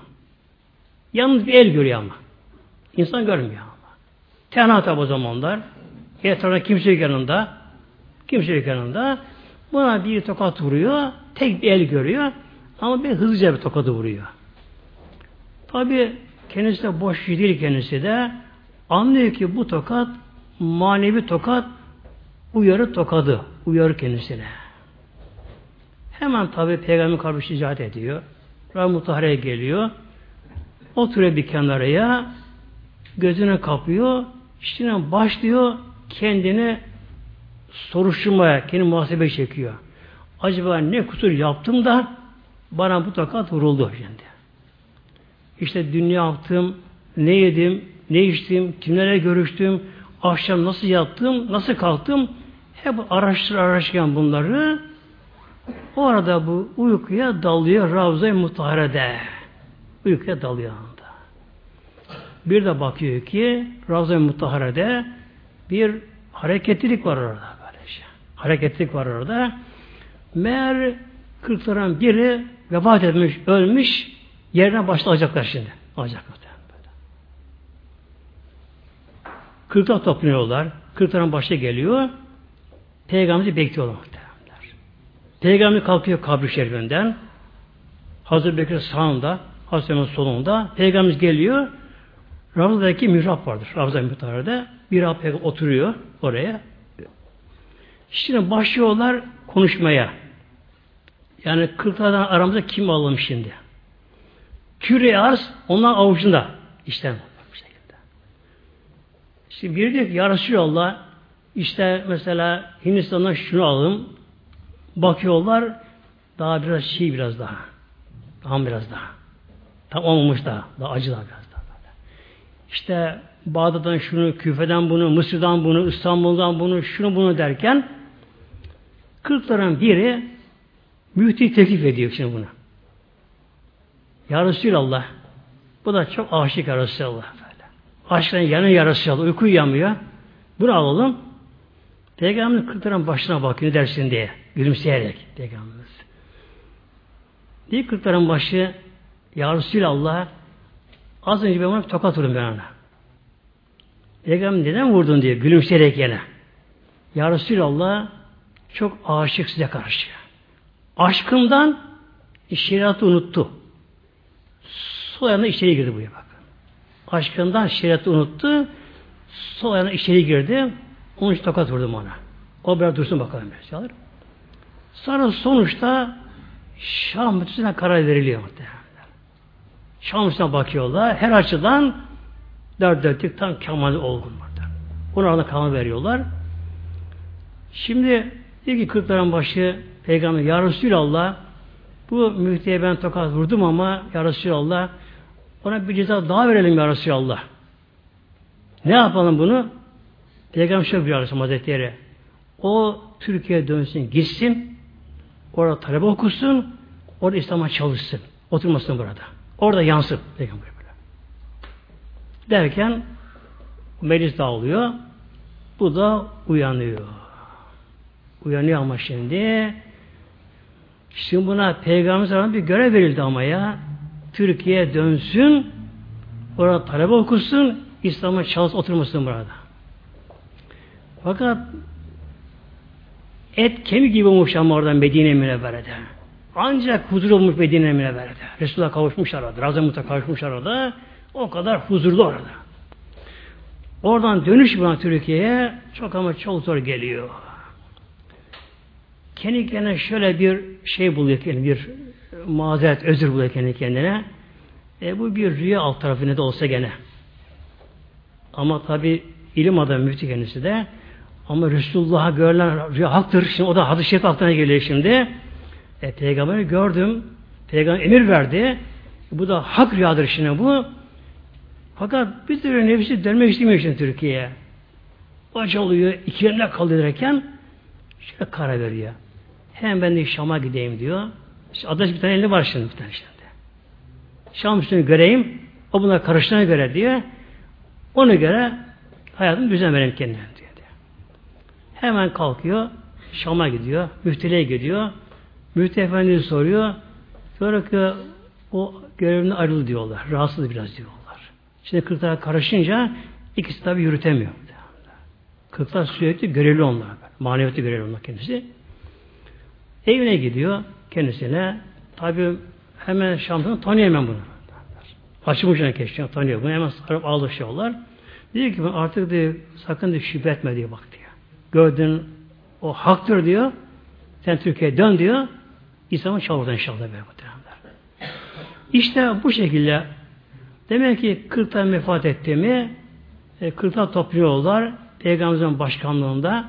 Yalnız bir el görüyor ama. İnsan görmüyor ama. Tenha tabi o zamanlar. Etrafında kimse yok yanında. Kimse yok yanında. Buna bir tokat vuruyor. Tek bir el görüyor. Ama bir hızlıca bir tokadı vuruyor. Tabi kendisi de boş değil kendisi de. Anlıyor ki bu tokat manevi tokat uyarı tokadı. Uyarı kendisine. Hemen tabi Peygamber kardeşi icat ediyor. Rahmuttahara'ya geliyor. Oturuyor bir kenaraya gözüne kapıyor. İşte başlıyor kendini soruşturmaya, kendi muhasebe çekiyor. Acaba ne kusur yaptım da bana bu tokat vuruldu şimdi. İşte dünya yaptım, ne yedim, ne içtim, kimlere görüştüm, akşam nasıl yattım, nasıl kalktım, hep araştır araştırırken bunları o arada bu uykuya dalıyor Ravza-i Mutahare'de. Uykuya dalıyor anda. Bir de bakıyor ki Ravza-i Mutahare'de bir hareketlilik var orada. Böylece. Hareketlilik var orada. Meğer kırkların biri vefat etmiş, ölmüş, yerine başlayacaklar şimdi. Alacaklar. Kırklar toplanıyorlar. Kırkların başı geliyor. Peygamber'i bekliyorlar muhtemelenler. Peygamber kalkıyor kabri şerifinden. Hazreti Bekir sağında, Hazreti solunda. Peygamber geliyor. Ravza'daki mihrap vardır. Ravza mihraplarda. Bir Rab oturuyor oraya. Şimdi başlıyorlar konuşmaya. Yani kırklardan aramızda kim alalım şimdi? Küre arz onlar avucunda. İşte Şimdi biri diyor ki ya Resulallah işte mesela Hindistan'dan şunu alın bakıyorlar daha biraz şey biraz daha daha biraz daha tam olmamış daha daha acı daha biraz daha işte Bağdat'tan şunu, Küfe'den bunu, Mısır'dan bunu, İstanbul'dan bunu, şunu bunu derken kırkların biri mühti teklif ediyor şimdi bunu. Ya Resulallah bu da çok aşık ya Resulallah. Aşkına yanı yarası uyku uyuyamıyor. Bunu alalım. Peygamberimiz kırkların başına bakıyor dersin diye. Gülümseyerek Peygamberimiz. Bir kırkların başı Ya Resulallah az önce ben ona tokat vurdum ben ona. Peygamber neden vurdun diye gülümseyerek yine. Ya Resulallah çok aşık size karşı. Aşkından şeriatı unuttu. Sol yanına içeri girdi bu bak aşkından şeriatı unuttu. Sol ayağına içeri girdi. Onun için tokat vurdum ona. O biraz dursun bakalım. Biraz. Sonra sonuçta Şam mütüsüne karar veriliyor muhtemelen. Şam bakıyorlar. Her açıdan dört dörtlük tam kemal olgun burada. Ona arada karar veriyorlar. Şimdi diyor ki kırkların başı Peygamber Ya Resulallah bu müftüye ben tokat vurdum ama Ya Resulallah ona bir ceza daha verelim ya Resulallah. Ne yapalım bunu? Peygamber şöyle bir Aleyhisselam Hazretleri. O Türkiye'ye dönsün, gitsin. Orada talebe okusun. Orada İslam'a çalışsın. Oturmasın burada. Orada yansın. Peygamber böyle. Derken meclis dağılıyor. Bu da uyanıyor. Uyanıyor ama şimdi şimdi buna peygamber bir görev verildi ama ya Türkiye'ye dönsün, orada talebe okusun, İslam'a çalış oturmasın burada. Fakat et kemik gibi olmuş ama oradan Medine Münevvere'de. Ancak huzur olmuş Medine Münevvere'de. Resulullah kavuşmuş arada. Razamut'a kavuşmuş arada. O kadar huzurlu orada. Oradan dönüş buna Türkiye'ye çok ama çok zor geliyor. Kendi kendine şöyle bir şey buluyor, bir mazeret, özür buluyor kendi kendine. E, bu bir rüya alt tarafı ne de olsa gene. Ama tabi ilim adamı müftü kendisi de ama Resulullah'a görülen rüya haktır. Şimdi o da hadis-i şerif aklına geliyor şimdi. E, peygamberi gördüm. Peygamber emir verdi. Bu da hak rüyadır şimdi bu. Fakat bir türlü nefsi dönmek istemiyor şimdi Türkiye'ye. Baş oluyor, iki yerine kaldırırken şöyle karar veriyor. Hemen ben de Şam'a gideyim diyor. İşte adaş bir tane elinde var şimdi bir tane şimdi. Şam üstünü göreyim. O buna karıştığına göre diyor. Ona göre hayatımı düzen vereyim kendime diyor. Hemen kalkıyor. Şam'a gidiyor. Müfteliğe gidiyor. Müftü efendi soruyor. Diyor ki o görevinden ayrıldı diyorlar. Rahatsız biraz diyorlar. Şimdi kırklara karışınca ikisi tabi yürütemiyor. Kırklar sürekli görevli onlar. Maneviyatı görevli onlar kendisi. Evine gidiyor kendisine. Tabi hemen Şam'dan tanıyor hemen bunu. Açmış ona keşke tanıyor bunu. Hemen sarıp ağlaşıyorlar. Diyor ki artık diyor, sakın diyor, şüphe etme diyor bak diyor. Gördün o haktır diyor. Sen Türkiye'ye dön diyor. İslam'ı çağırdı inşallah böyle muhtemelenler. İşte bu şekilde demek ki 40 tane vefat etti mi 40 tane topluyorlar Peygamberimizin başkanlığında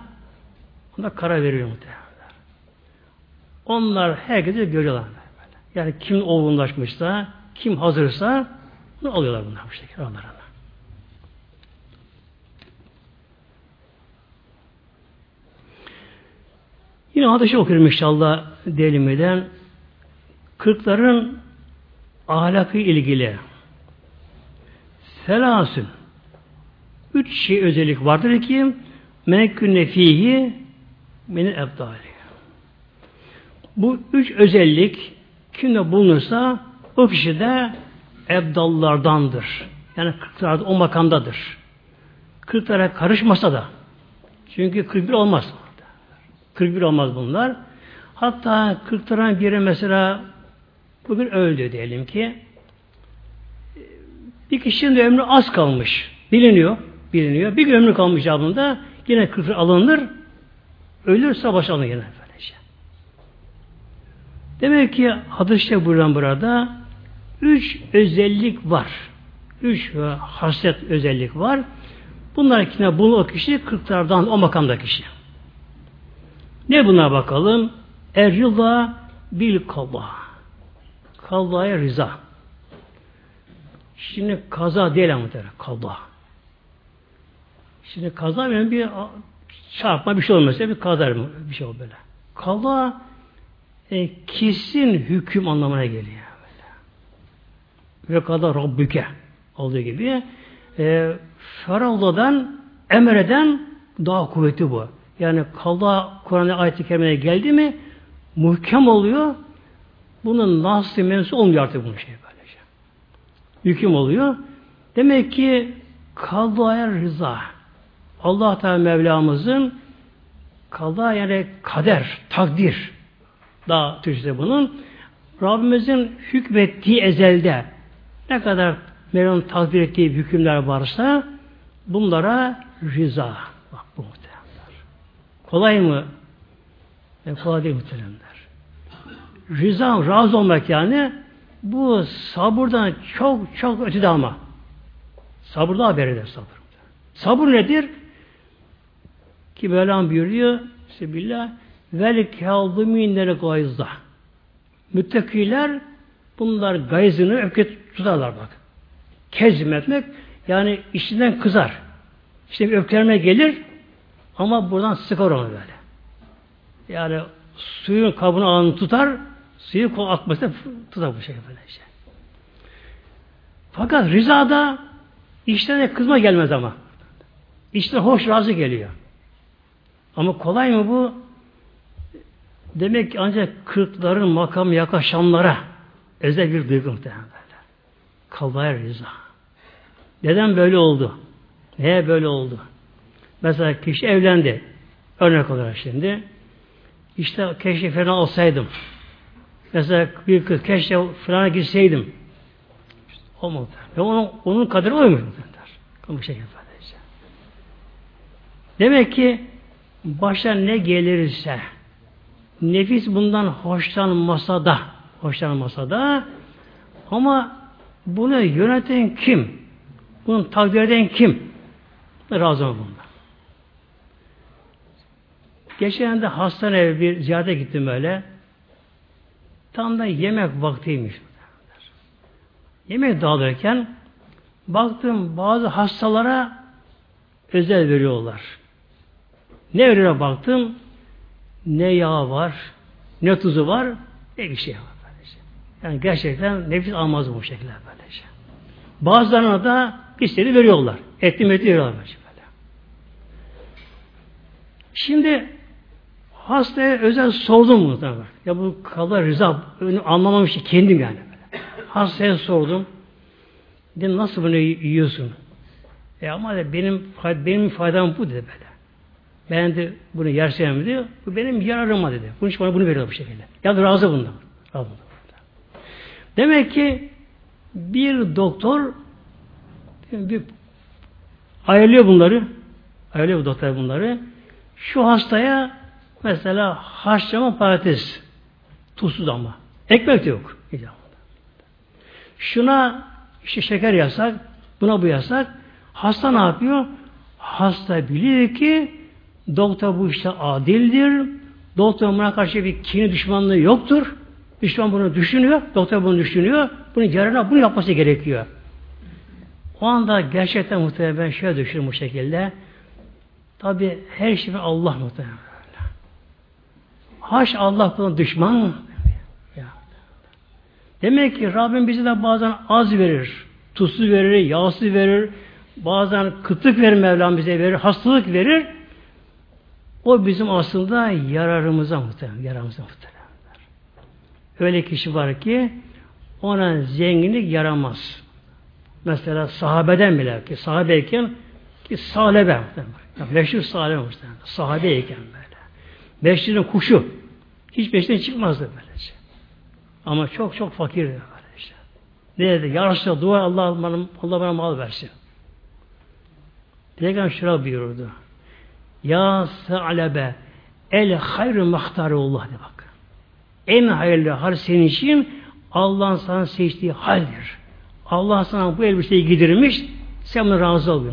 ona karar veriyor muhtemelen. Onlar herkese görüyorlar. Yani kim olgunlaşmışsa, kim hazırsa bunu alıyorlar bunlar bu şekilde aralarına. Yine hadisi okuyorum inşallah delimeden. Kırkların ahlakı ilgili selasün üç şey özellik vardır ki menkünne fihi min ebdali. Bu üç özellik kimde bulunursa o kişi de ebdallardandır. Yani kırklarda o makamdadır. Kırklara karışmasa da çünkü 41 olmaz. 41 olmaz bunlar. Hatta 40'ların biri mesela bugün öldü diyelim ki bir kişinin de ömrü az kalmış. Biliniyor. Biliniyor. Bir gün ömrü kalmış cevabında yine 40 alınır. Ölürse baş alınır yine. Demek ki hadiste buyuran burada üç özellik var. Üç hasret özellik var. Bunlar ikine bunu o kişi kırklardan o makamda kişi. Ne buna bakalım? Er bil kalla. Kallaya rıza. Şimdi kaza değil ama kaza. Şimdi kaza benim bir çarpma bir şey olmasa bir kaza bir şey ol böyle. Kaza e, kesin hüküm anlamına geliyor. Ve kadar Rabbüke olduğu gibi e, Feralladan emreden daha kuvvetli bu. Yani kalda Kur'an'da ayet-i kerimeye geldi mi muhkem oluyor. Bunun nasıl mensu olmuyor artık bunun şey böylece. Hüküm oluyor. Demek ki kaldaya rıza. Allah Teala Mevlamızın kalda yani kader, takdir daha Türkçe bunun Rabbimizin hükmettiği ezelde ne kadar Mevlam'ın takdir ettiği hükümler varsa bunlara rıza. Bak bu Kolay mı? E, kolay değil muhteremler. Rıza, razı olmak yani bu sabırdan çok çok ötede ama. Sabır daha beridir sabır. Sabır nedir? Ki Mevlam buyuruyor Sebillah vel kâzımînleri gayızda. Müttakiler bunlar gayzını öfke tutarlar bak. Kezim etmek yani işinden kızar. İşte bir öfkelenme gelir ama buradan sıkar onu böyle. Yani suyun kabını alanı tutar, suyu kol atmasına tutar bu şekilde böyle işte. Fakat rızada işten kızma gelmez ama. İşte hoş razı geliyor. Ama kolay mı bu? Demek ki ancak kırkların makam yaklaşanlara özel bir duygu muhtemelen böyle. Kalbaya rıza. Neden böyle oldu? Neye böyle oldu? Mesela kişi evlendi. Örnek olarak şimdi. İşte keşke falan olsaydım. Mesela bir kız keşke falan gitseydim. Olmadı. Ve onun, onun kaderi oymuş. Bu şey sadece. Demek ki başa ne gelirse nefis bundan hoşlanmasa da hoşlanmasa da ama bunu yöneten kim? Bunu takdir eden kim? Razı mı bundan? Geçen de hastaneye bir ziyarete gittim öyle. Tam da yemek vaktiymiş. Yemek dağılırken baktım bazı hastalara özel veriyorlar. Ne veriyor baktım? Ne yağ var, ne tuzu var, ne bir şey var. Böylece. Yani gerçekten nefis almaz bu şekilde böylece. Bazılarına da istedi veriyorlar. Etli metli veriyorlar böylece böyle. Şimdi hastaya özel sordum mu? Ya bu kadar rıza anlamamış kendim yani. Hastaya sordum. Dedim nasıl bunu yiyorsun? E ama de benim benim faydam bu dedi böyle. Ben de bunu yersem diyor. Bu benim yararıma dedi. Bunun için bana bunu veriyor bu şekilde. Ya da razı bundan. Razı bundan. Demek ki bir doktor bir ayarlıyor bunları. Ayarlıyor bu doktor bunları. Şu hastaya mesela haşlama patates tuzsuz ama. Ekmek de yok. Şuna işte şeker yasak, buna bu yasak. Hasta ne yapıyor? Hasta biliyor ki doktor bu işte adildir. Doktor buna karşı bir kini düşmanlığı yoktur. Düşman bunu düşünüyor. Doktor bunu düşünüyor. Bunun yarına bunu yapması gerekiyor. O anda gerçekten muhtemelen şöyle düşünüyorum bu şekilde. Tabi her şey Allah muhtemelen. Haş Allah buna düşman? Demek ki Rabbim bize de bazen az verir. Tuzsuz verir, yağsız verir. Bazen kıtlık verir Mevlam bize verir. Hastalık verir. O bizim aslında yararımıza muhtemelen. Yararımıza muhtemelen. Öyle kişi var ki ona zenginlik yaramaz. Mesela sahabeden bile ki sahabeyken ki salebe yani meşhur salebe muhtemelen. Sahabeyken böyle. Beşliğinin kuşu hiç beşten çıkmazdı böylece. Ama çok çok fakirdi böylece. Ne dedi? Ya Resulallah dua Allah bana, Allah bana mal versin. Peygamber şöyle buyurdu. Ya Sa'lebe el hayrü mahtarullah de bak. En hayırlı hal senin için Allah'ın sana seçtiği haldir. Allah sana bu elbiseyi giydirmiş, sen buna razı ol.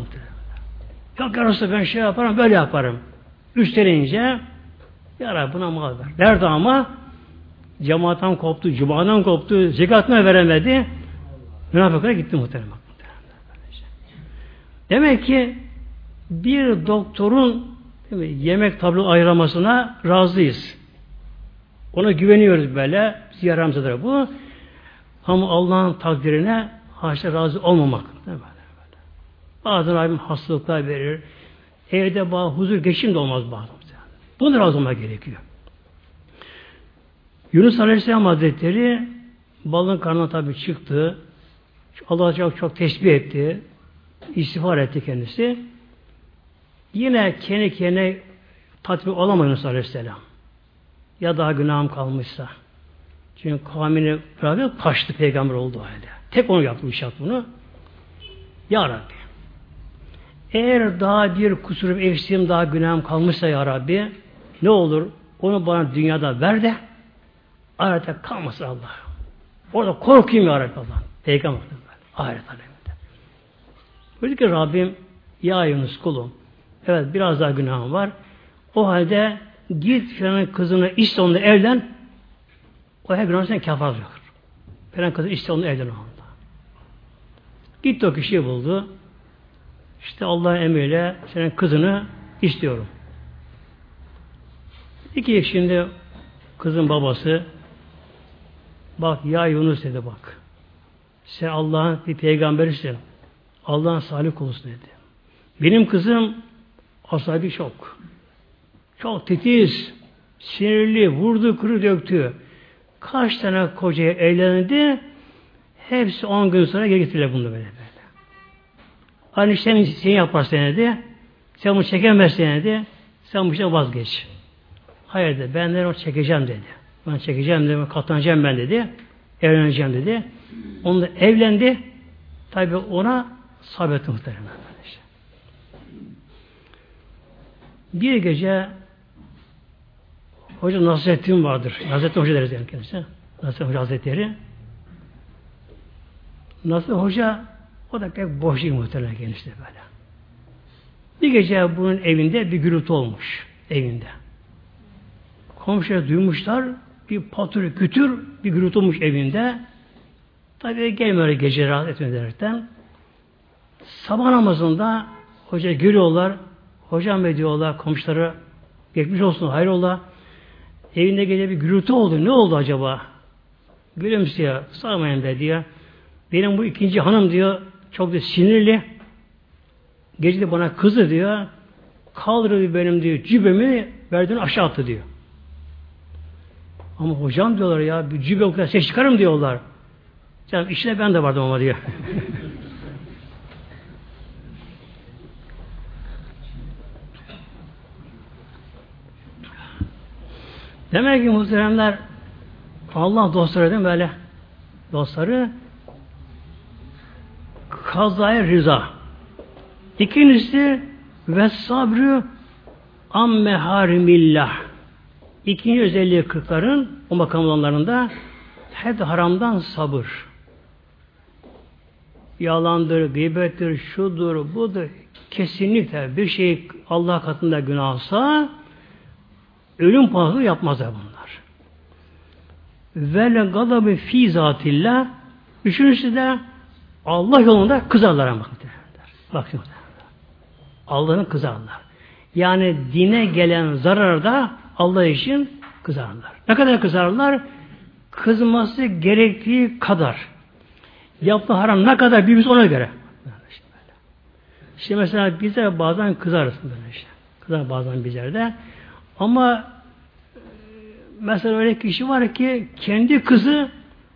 Yok yarısı ben şey yaparım, böyle yaparım. Üstlenince ya Rabbi buna mal ver. Nerede ama? Cemaatten koptu, cumadan koptu, zekatına veremedi. Münafıklara gitti muhtemelen. Demek ki bir doktorun yemek tablo ayırmasına razıyız. Ona güveniyoruz böyle. Ziyaramızdır bu. Ama Allah'ın takdirine haşa razı olmamak. Böyle, böyle. Bazen Rabbim hastalıklar verir. Evde bazı huzur geçim de olmaz bazen. Buna razı olmak gerekiyor. Yunus Aleyhisselam Hazretleri balın karnına tabi çıktı. Allah çok, çok tesbih etti. İstiğfar etti kendisi. Yine kendi kendine tatbik olamıyor Yunus Aleyhisselam. Ya daha günahım kalmışsa. Çünkü kavmini bırakıp kaçtı peygamber oldu halde. Tek onu yaptı iş yaptı bunu. Ya Rabbi eğer daha bir kusurum, eksiğim, daha günahım kalmışsa ya Rabbi ne olur onu bana dünyada ver de ahirete kalmasın Allah. Orada korkayım ya Rabbi Allah. Peygamber ahiret aleminde. Dedi ki Rabbim ya Yunus kulum evet biraz daha günahım var. O halde git filanın kızını iste onunla evlen o her günah sen kafar yok. Filan kızı iste onunla evlen onunla. Gitti o kişiyi buldu. İşte Allah'ın emriyle senin kızını istiyorum. İki şimdi kızın babası bak ya Yunus dedi bak. Sen Allah'ın bir peygamberisin. Allah'ın salih kulusun dedi. Benim kızım asabi çok. Çok titiz, sinirli, vurdu, kırı döktü. Kaç tane kocaya evlendi, hepsi on gün sonra geri getirdiler bunu böyle. böyle. Hani sen, sen yapar senedi, sen bunu çekemez senedi, sen bu işten vazgeç. Hayır dedi, ben de onu çekeceğim dedi. Ben çekeceğim dedi, katlanacağım ben dedi, evleneceğim dedi. Onunla evlendi, tabi ona sabit muhtemelen. Bir gece Hoca Nasrettin vardır. Nasrettin Hoca deriz yani kendisi. Nasrettin Hoca Hazretleri. Nasrettin Hoca o da pek boş değil muhtemelen kendisi böyle. Bir gece bunun evinde bir gürültü olmuş. Evinde. Komşular duymuşlar. bir patır kütür bir gürültü olmuş evinde. Tabi gelmiyor gece rahat etmedirerekten. Sabah namazında hoca görüyorlar. Hocam ve diyorlar komşuları geçmiş olsun hayrola. Evinde gece bir gürültü oldu. Ne oldu acaba? Gülümsüyor. Sarmayın be diyor. Benim bu ikinci hanım diyor çok da sinirli. Gece de bana kızı diyor. Kaldırdı benim diyor cübemi verdiğini aşağı attı diyor. Ama hocam diyorlar ya bir cübe okula ses çıkarım diyorlar. Canım işine ben de vardım ama diyor. [laughs] Demek ki muhteremler Allah dostları değil mi böyle? Dostları kazaya rıza. İkincisi ve sabrı am meharimillah. İkinci özelliği kırkların o makam olanlarında her haramdan sabır. Yalandır, gıybettir, şudur, budur. Kesinlikle bir şey Allah katında günahsa ölüm pahası yapmazlar bunlar. Ve gadabı fi zatillah üçüncüsü de Allah yolunda kızarlar ama. Bakın. Allah'ın kızarlar. Yani dine gelen zararda Allah için kızarlar. Ne kadar kızarlar? Kızması gerektiği kadar. Yaptığı haram ne kadar bir biz ona göre. İşte mesela bize bazen kızarız böyle işte. Kızar bazen bizlerde. Ama mesela öyle kişi var ki kendi kızı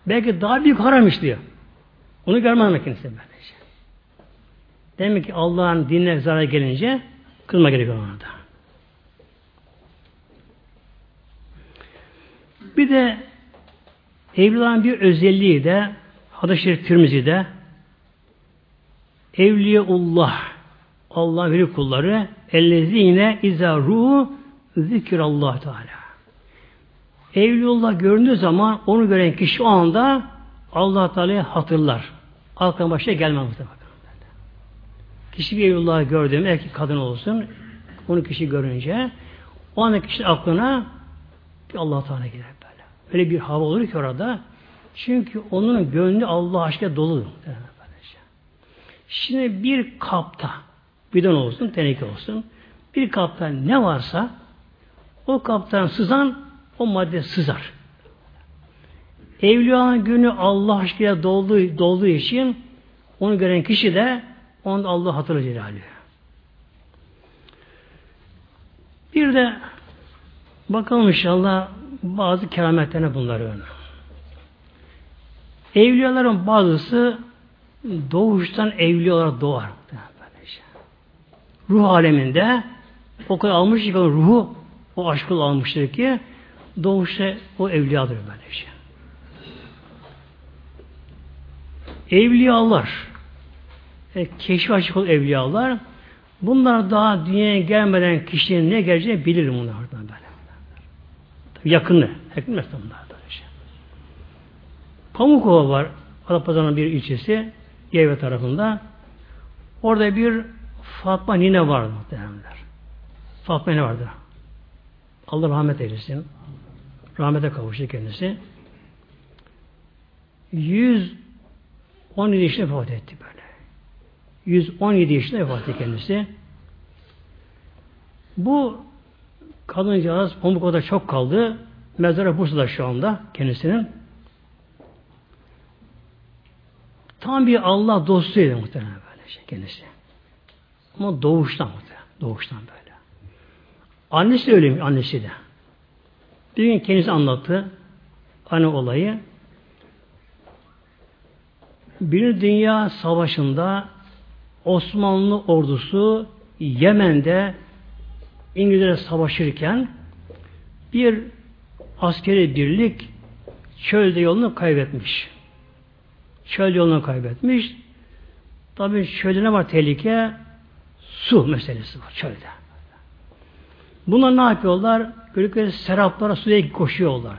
belki daha büyük haram işliyor. Onu görmem kendisi böylece. Demek ki Allah'ın dinine zarar gelince kızma gerekiyor ona da. Bir de evliliğin bir özelliği de Hadis-i Şerif Tirmizi'de Evliyeullah Allah veli kulları ellezine izâ ruhu zikrallah Teala. Evliullah göründüğü zaman onu gören kişi o anda Allah Teala'yı hatırlar. Aklına başına gelmez muhtemelen. Kişi bir Evliullah'ı gördüğüm erkek kadın olsun onu kişi görünce o anda kişi aklına bir Allah Teala girer böyle. Öyle bir hava olur ki orada çünkü onun gönlü Allah aşkına dolu. Şimdi bir kapta bidon olsun, teneke olsun bir kapta ne varsa o kaptan sızan o madde sızar. Evliyanın günü Allah aşkıyla dolduğu, dolduğu için onu gören kişi de onu Allah hatırlı celali. Bir de bakalım inşallah bazı kerametlerine bunları öne. Evliyaların bazısı doğuştan evli olarak doğar. Ruh aleminde o kadar almış ki ruhu o aşkı almıştır ki doğuşta o evliyadır böylece. Evliyalar e, keşfi açık olan evliyalar bunlar daha dünyaya gelmeden kişinin ne geleceğini bilir bunlardan böyle. Yakını. Yakın mesela. Pamukova var. Adapazarı'nın bir ilçesi. Yeyve tarafında. Orada bir Fatma Nine vardı muhtemelenler. Fatma Nine vardı. Allah rahmet eylesin. Rahmete kavuştu kendisi. 117 yaşında vefat etti böyle. 117 yaşında vefat etti kendisi. Bu kadıncağız Pamukova'da çok kaldı. Mezara Bursa'da şu anda kendisinin. Tam bir Allah dostuydu muhtemelen böyle şey kendisi. Ama doğuştan muhtemelen. Doğuştan böyle. Annesi de öyleymiş, annesi de. Bir gün kendisi anlattı anne olayı. Bir dünya savaşında Osmanlı ordusu Yemen'de İngilizlere savaşırken bir askeri birlik çölde yolunu kaybetmiş. Çöl yolunu kaybetmiş. Tabi çölde ne var tehlike? Su meselesi var çölde. Bunlar ne yapıyorlar? Gördükleri seraplara suya koşuyorlar.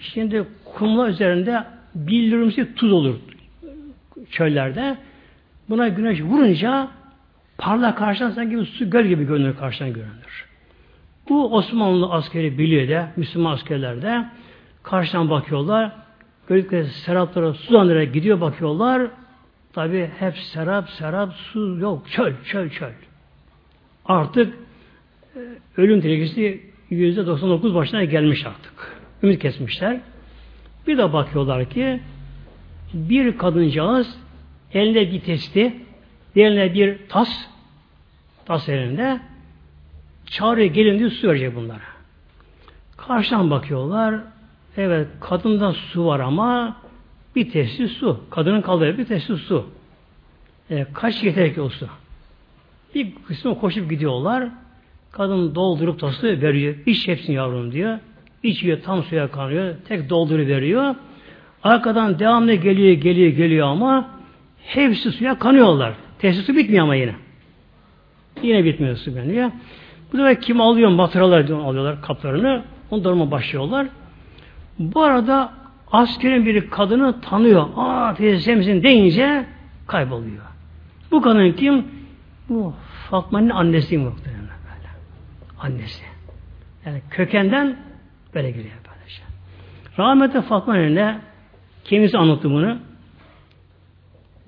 Şimdi kumla üzerinde bildirimsi tuz olur çöllerde. Buna güneş vurunca parlak karşıdan sanki su göl gibi görünür karşıdan görünür. Bu Osmanlı askeri biliyor da Müslüman askerlerde Karşıdan bakıyorlar. Gördükleri seraplara, sudanlara gidiyor bakıyorlar. Tabi hep serap, serap, su yok. Çöl, çöl, çöl. Artık ölüm tehlikesi yüzde 99 başına gelmiş artık. Ümit kesmişler. Bir de bakıyorlar ki bir kadıncağız elinde bir testi, diğerine bir tas, tas elinde çağırıyor gelin diye su verecek bunlara. Karşıdan bakıyorlar. Evet kadında su var ama bir testi su. Kadının kaldığı bir testi su. E, kaç yeter ki o su? Bir kısmı koşup gidiyorlar. Kadın doldurup tası veriyor. İç hepsini yavrum diyor. İçiyor tam suya kanıyor. Tek doldurup veriyor. Arkadan devamlı geliyor, geliyor, geliyor ama hepsi suya kanıyorlar. Testi su bitmiyor ama yine. Yine bitmiyor su beniyor. Bu sefer kim alıyor materalar alıyorlar kaplarını. Onu durma başlıyorlar. Bu arada askerin bir kadını tanıyor. Aa teyzemizin deyince kayboluyor. Bu kadın kim? Bu Fatma'nın annesi muhtemelen. Annesi. Yani kökenden böyle giriyor böylece. Rahmetli Fatma önüne kendisi anlattı bunu.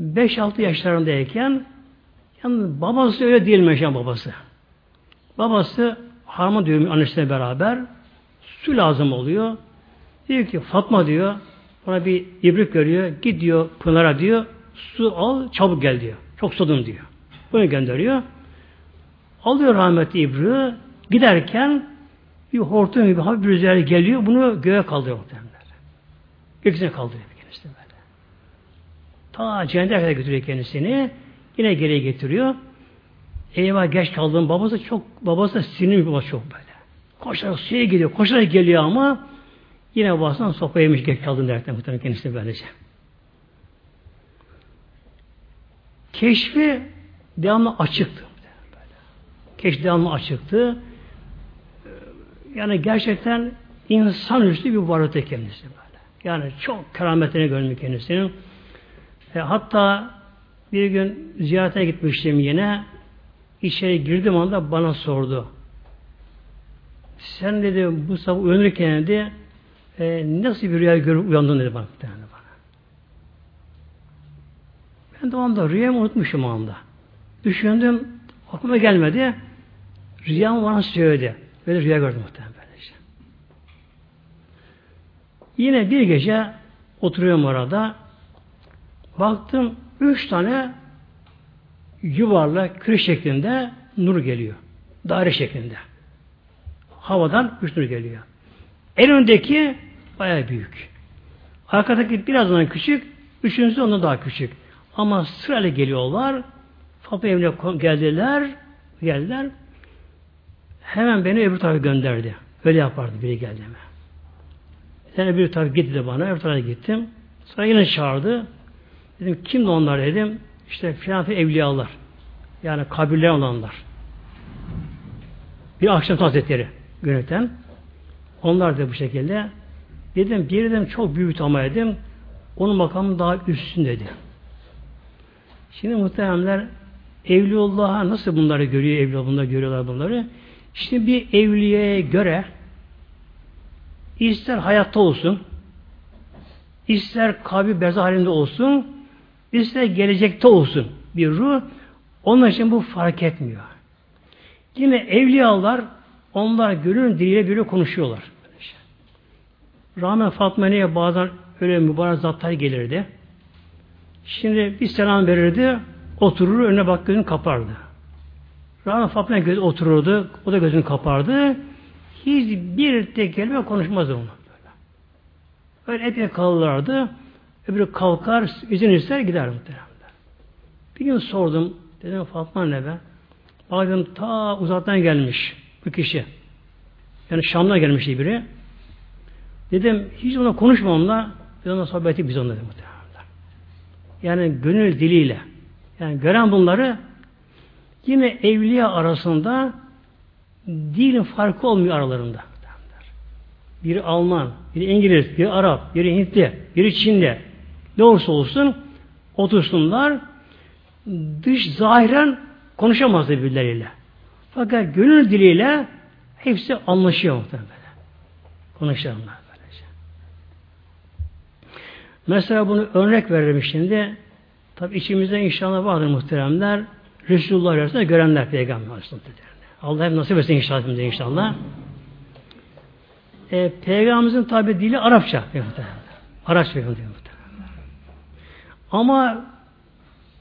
5-6 yaşlarındayken yani babası öyle değilmiş yani babası. Babası harma diyor annesiyle beraber su lazım oluyor. Diyor ki Fatma diyor ona bir ibrik görüyor. Git diyor Pınar'a diyor su al çabuk gel diyor. Çok sudum diyor. Bunu gönderiyor. Alıyor rahmetli ibriği. Giderken bir hortum gibi hafif bir rüzgar geliyor. Bunu göğe kaldırıyor muhtemelenler. Gökyüzüne kaldırıyor kendisini böyle. Ta cennete kadar götürüyor kendisini. Yine geriye getiriyor. Eyvah geç kaldım. Babası çok, babası da sinirli babası çok böyle. Koşarak suya gidiyor, koşarak geliyor ama yine babasından sopa yemiş geç kaldım derken muhtemelen kendisine böylece. Keşfi devamlı açıktı. Keşfi devamlı açıktı. Yani gerçekten insanüstü bir varlıktı kendisi böyle. Yani çok kerametini görmüş kendisinin. E, hatta bir gün ziyarete gitmiştim yine. İçeri girdim anda bana sordu. Sen dedi bu sabah uyanırken dedi e, nasıl bir rüya görüp uyandın dedi bana. bana. Ben de o anda rüyamı unutmuşum o anda. Düşündüm, aklıma gelmedi. Rüyamı bana söyledi. Böyle rüya gördüm muhtemelen. Yine bir gece oturuyorum orada. Baktım üç tane yuvarlak küre şeklinde nur geliyor. Daire şeklinde. Havadan üç nur geliyor. En öndeki baya büyük. Arkadaki birazdan küçük, üçüncüsü ondan daha küçük. Ama sırayla geliyorlar. Fatma evine geldiler, geldiler. Hemen beni öbür tarafa gönderdi. Öyle yapardı biri geldi mi? Sen öbür tarafa gitti de bana, öbür tarafa gittim. Sonra yine çağırdı. Dedim kimdi onlar dedim. İşte filan evliyalar. Yani kabirler olanlar. Bir akşam hazretleri yöneten. Onlar da bu şekilde. Dedim bir dedim çok büyük ama dedim. Onun makamı daha üstün dedi. Şimdi muhteremler Evliyullah'a nasıl bunları görüyor, Evliya bunları görüyorlar bunları. Şimdi bir evliyeye göre ister hayatta olsun, ister kabir berzah halinde olsun, ister gelecekte olsun bir ruh, onun için bu fark etmiyor. Yine evliyalar onlar gönül diliyle böyle konuşuyorlar. Rahmet Fatma neye bazen öyle mübarek zatlar gelirdi. Şimdi bir selam verirdi, oturur önüne bak gözünü kapardı. Rahmet Fatma göz otururdu, o da gözünü kapardı. Hiç bir tek kelime konuşmazdı onu. Öyle epey kalırlardı. Öbürü kalkar, izin ister gider muhtemelen. Bir gün sordum, dedim Fatma ne be? Baktım ta uzaktan gelmiş bu kişi. Yani Şam'dan gelmişti biri. Dedim hiç ona konuşma onunla. Biz onunla sohbeti biz onunla dedim. Yani gönül diliyle. Yani gören bunları yine evliya arasında dilin farkı olmuyor aralarında. Biri Alman, biri İngiliz, biri Arap, biri Hintli, biri Çinli. Ne olursa olsun otursunlar dış zahiren konuşamaz birbirleriyle. Fakat gönül diliyle hepsi anlaşıyor muhtemelen. Konuşuyorlar böylece. Mesela bunu örnek veririm şimdi. Tabi içimizde inşallah vardır muhteremler. Resulullah arasında görenler peygamber arasında. Allah hep nasip etsin inşallah inşallah. E, Peygamberimizin tabi dili Arapça. Arapça peygamber. Ama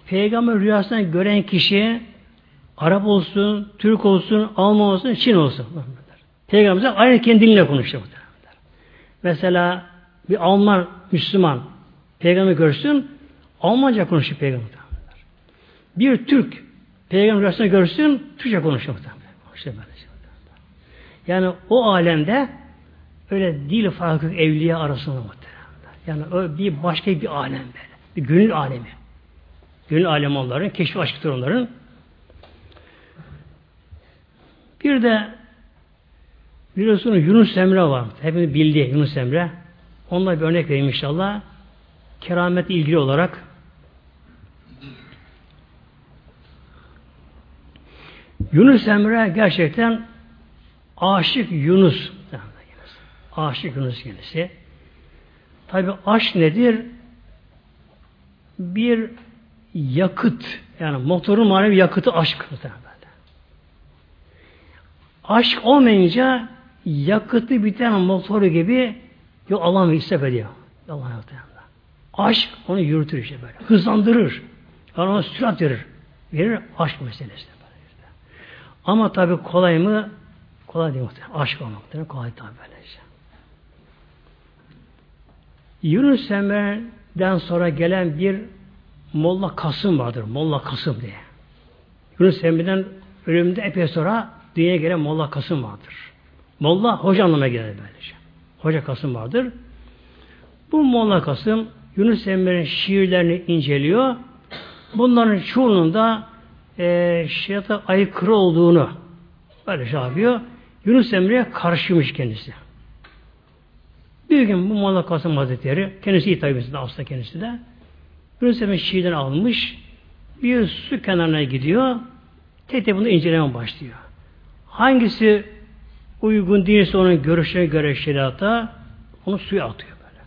peygamber rüyasında gören kişi Arap olsun, Türk olsun, Alman olsun, Çin olsun. Peygamberimiz aynı kendi diline konuşuyor. Mesela bir Alman Müslüman peygamber görsün, Almanca konuşuyor peygamber. Bir Türk peygamber rüyasında görsün, Türkçe konuşuyor. Yani o alemde öyle dil farkı evliya arasında muhtemelen. Yani o bir başka bir alem böyle. Bir gönül alemi. Gönül alemi onların, keşfi aşkıdır onların. Bir de biliyorsunuz Yunus Emre var. Hepiniz bildiği Yunus Emre. Onunla bir örnek vereyim inşallah. Keramet ilgili olarak. Yunus Emre gerçekten aşık Yunus. Aşık Yunus kendisi. Tabi aşk nedir? Bir yakıt, yani motorun manevi yakıtı aşk. Aşk olmayınca yakıtı biten motoru gibi yok alamıyor, istep ediyor. Allah Aşk onu yürütür işte böyle. Hızlandırır. Yani ona sürat verir. Verir aşk meselesi. Ama tabi kolay mı? Kolay değil muhtemelen. Aşk olmak kolay tabi böylece. Yunus Emre'den sonra gelen bir Molla Kasım vardır. Molla Kasım diye. Yunus Emre'den ölümde epey sonra dünyaya gelen Molla Kasım vardır. Molla hoca anlamına gelir böylece. Hoca Kasım vardır. Bu Molla Kasım Yunus Emre'nin şiirlerini inceliyor. Bunların çoğunun da e, şeriata aykırı olduğunu böyle şey yapıyor. Yunus Emre'ye karşıymış kendisi. Bir gün bu Molla Kasım Hazretleri, kendisi tabi aslında kendisi de, Yunus Emre şiirden almış, bir su kenarına gidiyor, tek tek bunu inceleme başlıyor. Hangisi uygun değilse onun görüşüne göre şeriata, onu suya atıyor böyle.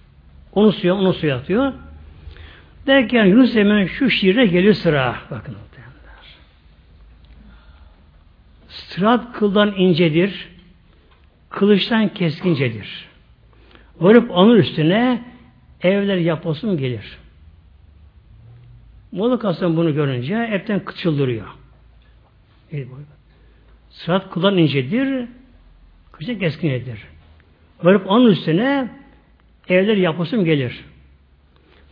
Onu suya, onu suya atıyor. Derken Yunus Emre şu şiire geliyor sıra. Bakın. Sırat kıldan incedir, kılıçtan keskincedir. Varıp onun üstüne evler yapasım gelir. Molla Kasım bunu görünce hepten kıçıldırıyor. Sırat kullan incedir, kıçı keskindir. Varıp onun üstüne evler yapasım gelir.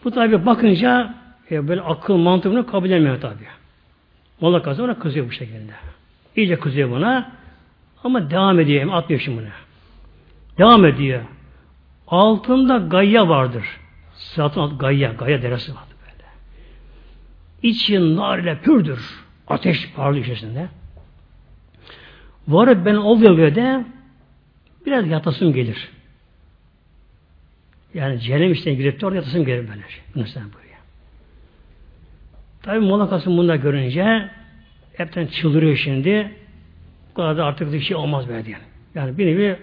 Bu tabi bakınca e, böyle akıl mantığını kabul edemiyor tabi. Molla Kasım ona kızıyor bu şekilde. İyice kızıyor buna. Ama devam ediyor. Atmıyor şimdi bunu. Devam ediyor. Altında gayya vardır. Sıratın altı gayya, gayya deresi vardır böyle. İçi nar ile pürdür. Ateş parlıyor içerisinde. Varıp ben o bölgede biraz yatasım gelir. Yani cehennem içine girip de orada yatasım gelir böyle. Mesela buraya. Tabi Mola Kasım bunu da görünce hepten çıldırıyor şimdi. Bu kadar da artık bir şey olmaz böyle diye. Yani bir nevi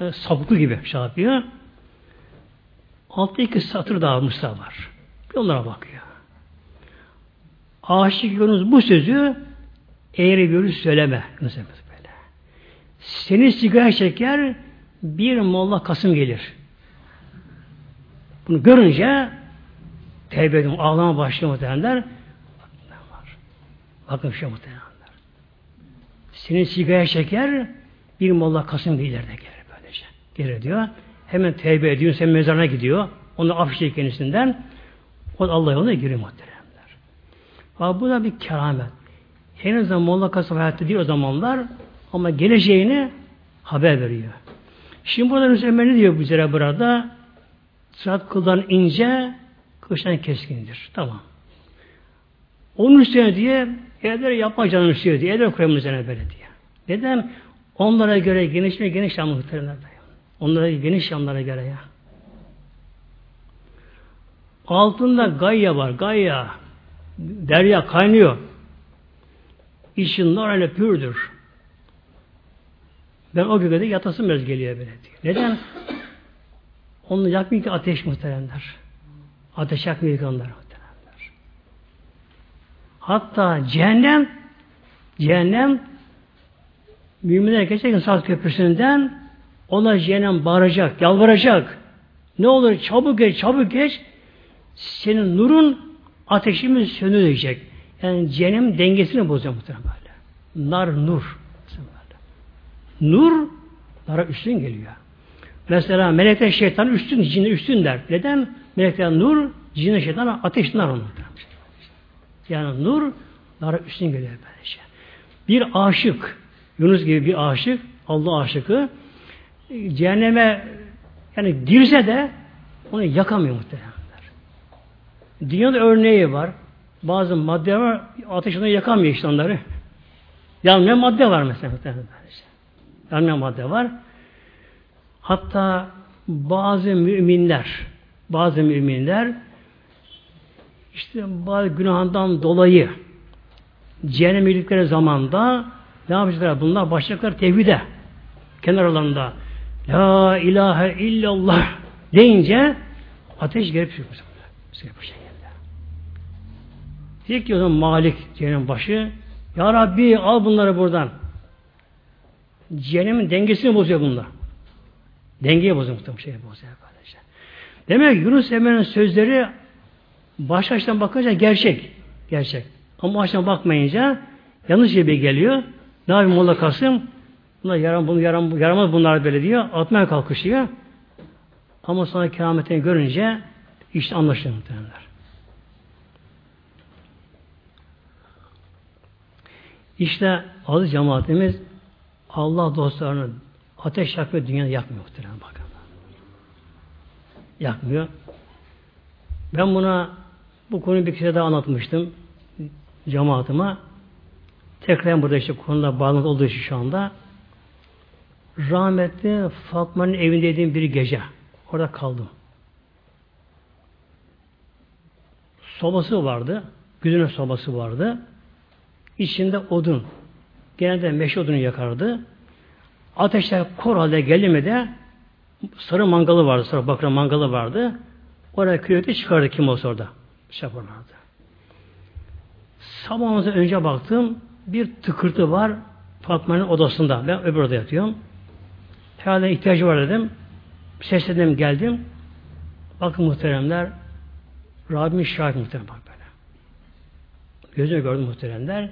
e, sapıklı gibi şey yapıyor. Altta iki satır daha Musa var. Onlara bakıyor. Aşık Yunus bu sözü eğri görür söyleme. Nasıl böyle. Seni sigara çeker bir molla kasım gelir. Bunu görünce tevbe edin, ağlama başlıyor muhtemelenler. Bakın şu muhtemelenler. Seni sigara çeker bir molla kasım gelir de gelir böylece. Gelir diyor. Hemen tevbe ediyor, sen mezarına gidiyor. Onu affediyor kendisinden. O Allah yoluna giriyor muhteremler. Ama bu da bir keramet. Henüz de Molla Kasım hayatta değil o zamanlar ama geleceğini haber veriyor. Şimdi burada Müslüman ne diyor üzere burada? Sırat kıldan ince, kıştan keskindir. Tamam. Onun üstüne diye evleri yapma canım istiyor diye. Evleri koyalım üzerine böyle diye. Neden? Onlara göre geniş mi geniş ama muhtemelen. Onlara geniş yanlara göre ya. Altında gayya var. Gayya. Derya kaynıyor. İçin ile pürdür. Ben o gölgede yatasım biraz geliyor böyle diyor. Neden? Onu yakmıyor ki ateş muhteremler. Ateş yakmayacak onlar. Hatta cehennem cehennem müminler geçerken saat köprüsünden ona cehennem bağıracak, yalvaracak. Ne olur çabuk geç, çabuk geç. Senin nurun ateşimiz sönülecek. Yani cehennem dengesini bozuyor muhtemelen böyle. Nar nur. Nur nara üstün geliyor. Mesela melekler şeytan üstün, cinne üstün der. Neden? Melekler nur, cinne şeytan ateş nar onu. Yani nur nara üstün geliyor böylece. Bir aşık, Yunus gibi bir aşık, Allah aşıkı cehenneme yani girse de onu yakamıyor muhtemelen. Dünyada örneği var. Bazı madde var, ateşinden yakamıyor işte onları. Yanmayan madde var mesela. Yanmayan madde var. Hatta bazı müminler, bazı müminler işte bazı günahından dolayı cehennem irdikleri zamanda ne yapacaklar? Bunlar başlayacaklar tevhide. Kenar alanında La ilahe illallah deyince ateş gelip çıkıyor. Diyecek ki o zaman Malik cehennem başı Ya Rabbi al bunları buradan. Cehennemin dengesini bozuyor bunlar. Dengeyi bozuyor bu şey bozuyor kardeşler. Demek Yunus Emre'nin sözleri baş açıdan bakınca gerçek. Gerçek. Ama açıdan bakmayınca yanlış bir geliyor. Ne yapayım Molla Kasım? Bunlar yaram, bunu yaram, yaramaz bunlar böyle diyor. Atmaya kalkışıyor. Ama sonra kerametini görünce işte anlaşılıyor muhtemelenler. İşte aziz cemaatimiz Allah dostlarını ateş yakmıyor, dünyada yakmıyor muhtemelen bakın. Yakmıyor. Ben buna bu konuyu bir kere daha anlatmıştım cemaatıma. Tekrar burada işte konuda bağlantı olduğu için şu anda rahmetli Fatma'nın evindeydim bir gece. Orada kaldım. Sobası vardı. Güzünün sobası vardı. İçinde odun. Genelde meşe odunu yakardı. Ateşler kor halde geldi mi de sarı mangalı vardı. Sarı bakra mangalı vardı. Oraya küveti çıkardı kim olsa orada. Şey. Sabahımıza önce baktım. Bir tıkırtı var Fatma'nın odasında. Ben öbür odada yatıyorum. Herhalde ihtiyacı var dedim. Sesledim geldim. Bakın muhteremler Rabbim şahit muhterem bak böyle. Gözüne gördüm muhteremler.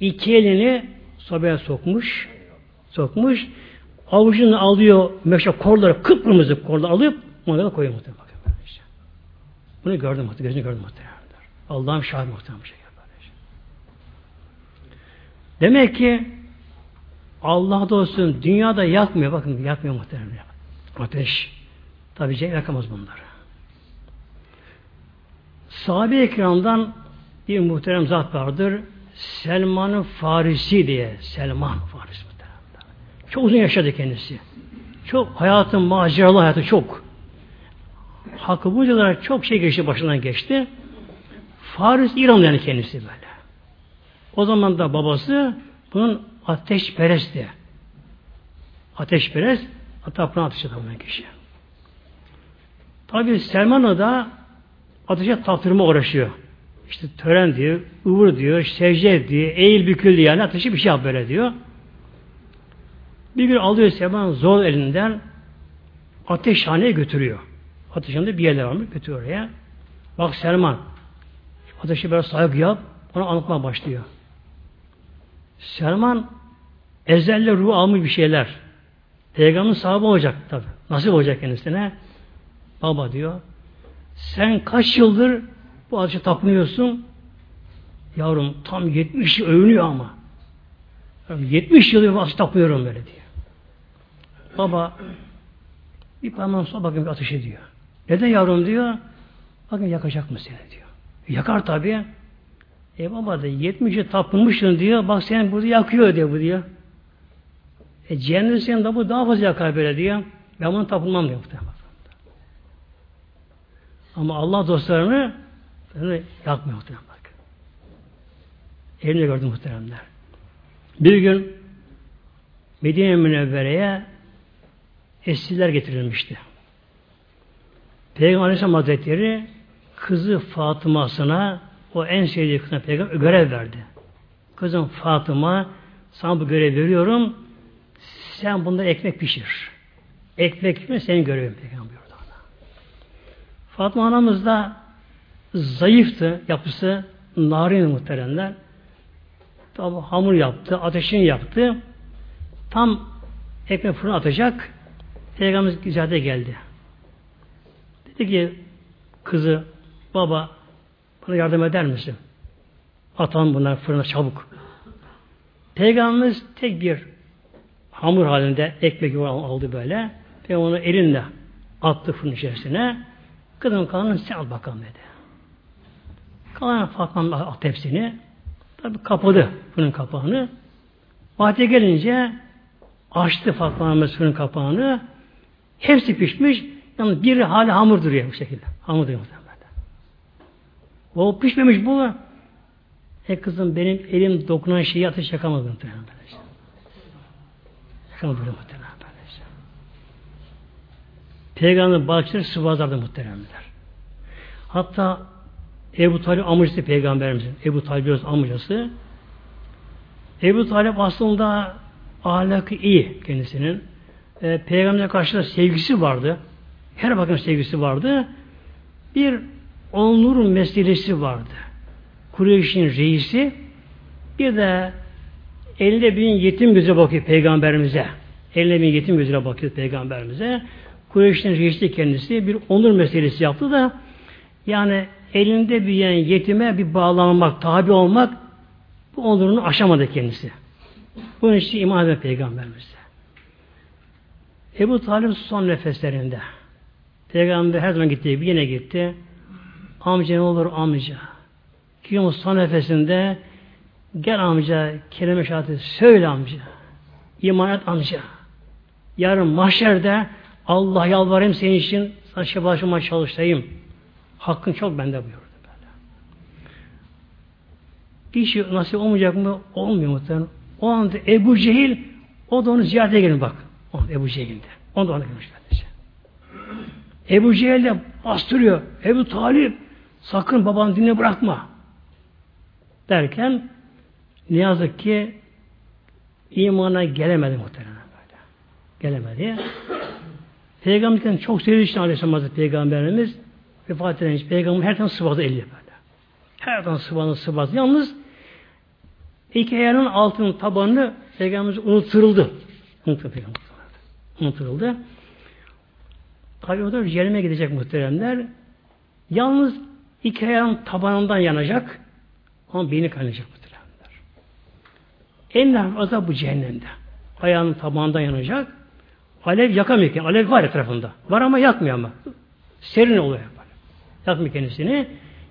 İki elini sobaya sokmuş. Sokmuş. Avucunu alıyor meşe korları kıpkırmızı korları alıp ona koyuyor muhterem. İşte. Bunu gördüm muhterem. Gözünü gördüm muhterem. Allah'ım şahit muhterem bir şey. Demek ki Allah olsun dünyada yakmıyor. Bakın yakmıyor muhtemelen. Ateş. Tabi şey yakamaz bunları. Sahabe-i kiramdan bir muhterem zat vardır. Selman Farisi diye. Selman Farisi muhterem. Çok uzun yaşadı kendisi. Çok hayatın maceralı hayatı çok. Hakkı bunca çok şey geçti başından geçti. Faris İranlı yani kendisi böyle. O zaman da babası bunun ateşperestti. Ateşperest tapınağa ateşe tapınan kişi. Tabi Selman'a da ateşe taptırma uğraşıyor. İşte tören diyor, ıvır diyor, secde diyor, eğil bükül diyor. Yani ateşi bir şey yap böyle diyor. Bir gün alıyor Selman zor elinden ateşhaneye götürüyor. Ateşhanede bir yerler varmış götürüyor oraya. Bak Selman ateşi biraz saygı yap ona anlatmaya başlıyor. Selman ezelle ruh almış bir şeyler. Peygamberin sahibi olacak tabi. Nasip olacak kendisine. Baba diyor. Sen kaç yıldır bu ateşe tapınıyorsun? Yavrum tam 70 yıl övünüyor ama. 70 yıl ateşe tapıyorum böyle diyor. Baba bir parmağını sor bakayım ateşe diyor. Neden yavrum diyor. Bakın yakacak mı seni diyor. Yakar tabi. E baba da 70'e tapınmışsın diyor. Bak sen burada yakıyor diyor bu diyor. E cehennem senin de bu daha fazla yakar böyle diyor. Ben bunu tapınmam diyor. Ama Allah dostlarını böyle yakmıyor muhtemelen bak. Elimde gördüm muhteremler. Bir gün Medine Münevvere'ye esirler getirilmişti. Peygamber Aleyhisselam Hazretleri kızı Fatıma'sına o en sevdiği kızına peygamber görev verdi. Kızım Fatıma sana bu görev veriyorum. Sen bunda ekmek pişir. Ekmek mi senin görevin peygamber ona. Fatıma anamız da zayıftı yapısı narin muhteremler. Tabi hamur yaptı, ateşini yaptı. Tam ekmek fırına atacak. Peygamberimiz güzelde geldi. Dedi ki kızı, baba bana yardım eder misin? Atalım bunlar fırına çabuk. Peygamberimiz tek bir hamur halinde ekmek aldı böyle. Ve onu elinle attı fırın içerisine. Kızım kalanını sen al bakalım dedi. Kalan Fatma'nın at hepsini. Tabi kapadı fırın kapağını. Vakti gelince açtı Fatma'nın fırın kapağını. Hepsi pişmiş. Yani bir hali hamur duruyor bu şekilde. Hamur duruyor muhtemelen. O pişmemiş bu. E kızım benim elim dokunan şeyi ateş yakamadı muhtemelen. Yakamadı muhtemelen. Peygamber bahçeleri sıvazlardı muhteremler. Hatta Ebu Talip amcası peygamberimizin. Ebu Talip amcası. Ebu Talip aslında ahlakı iyi kendisinin. E, Peygamber'e karşı da sevgisi vardı. Her bakım sevgisi vardı. Bir onur meselesi vardı. Kureyş'in reisi bir de elinde bin yetim göze bakıyor peygamberimize. Elinde bin yetim gözüyle bakıyor peygamberimize. Kureyş'in reisi kendisi bir onur meselesi yaptı da yani elinde büyüyen yetime bir bağlanmak, tabi olmak bu onurunu aşamadı kendisi. Bunun için iman eden peygamberimize. Ebu Talib son nefeslerinde Peygamber her zaman gibi yine gitti. Amca ne olur amca. Ki son nefesinde gel amca kelime şahadeti söyle amca. İman et amca. Yarın mahşerde Allah yalvarayım senin için sana şefaatime çalışayım. Hakkın çok bende buyurdu. Böyle. İş nasip olmayacak mı? Olmuyor muhtemelen. O anda Ebu Cehil o da onu ziyarete gelin bak. O Ebu Cehil'de. Onu da ona gelmiş kardeşim. Ebu Cehil de bastırıyor. Ebu Talip sakın babanı dinle bırakma. Derken ne yazık ki imana gelemedi muhtemelen böyle. Gelemedi. Peygamberden çok sevdiği için Aleyhisselam Hazreti Peygamberimiz vefat eden Peygamber her tarafı sıvadı elli böyle. Her tarafı sıvadı sıvadı. Yalnız iki ayağının altının tabanını Peygamberimiz unutturuldu. Unutuldu Peygamber. Unutturuldu. Tabi o da cehenneme gidecek muhteremler. Yalnız iki ayağın tabanından yanacak. Ama beyni kaynayacak muhteremler. En azap bu cehennemde. Ayağının tabanından yanacak. Alev yakamıyor. Yani alev var etrafında. Var ama yakmıyor ama. Serin oluyor. Böyle. Yakmıyor kendisini.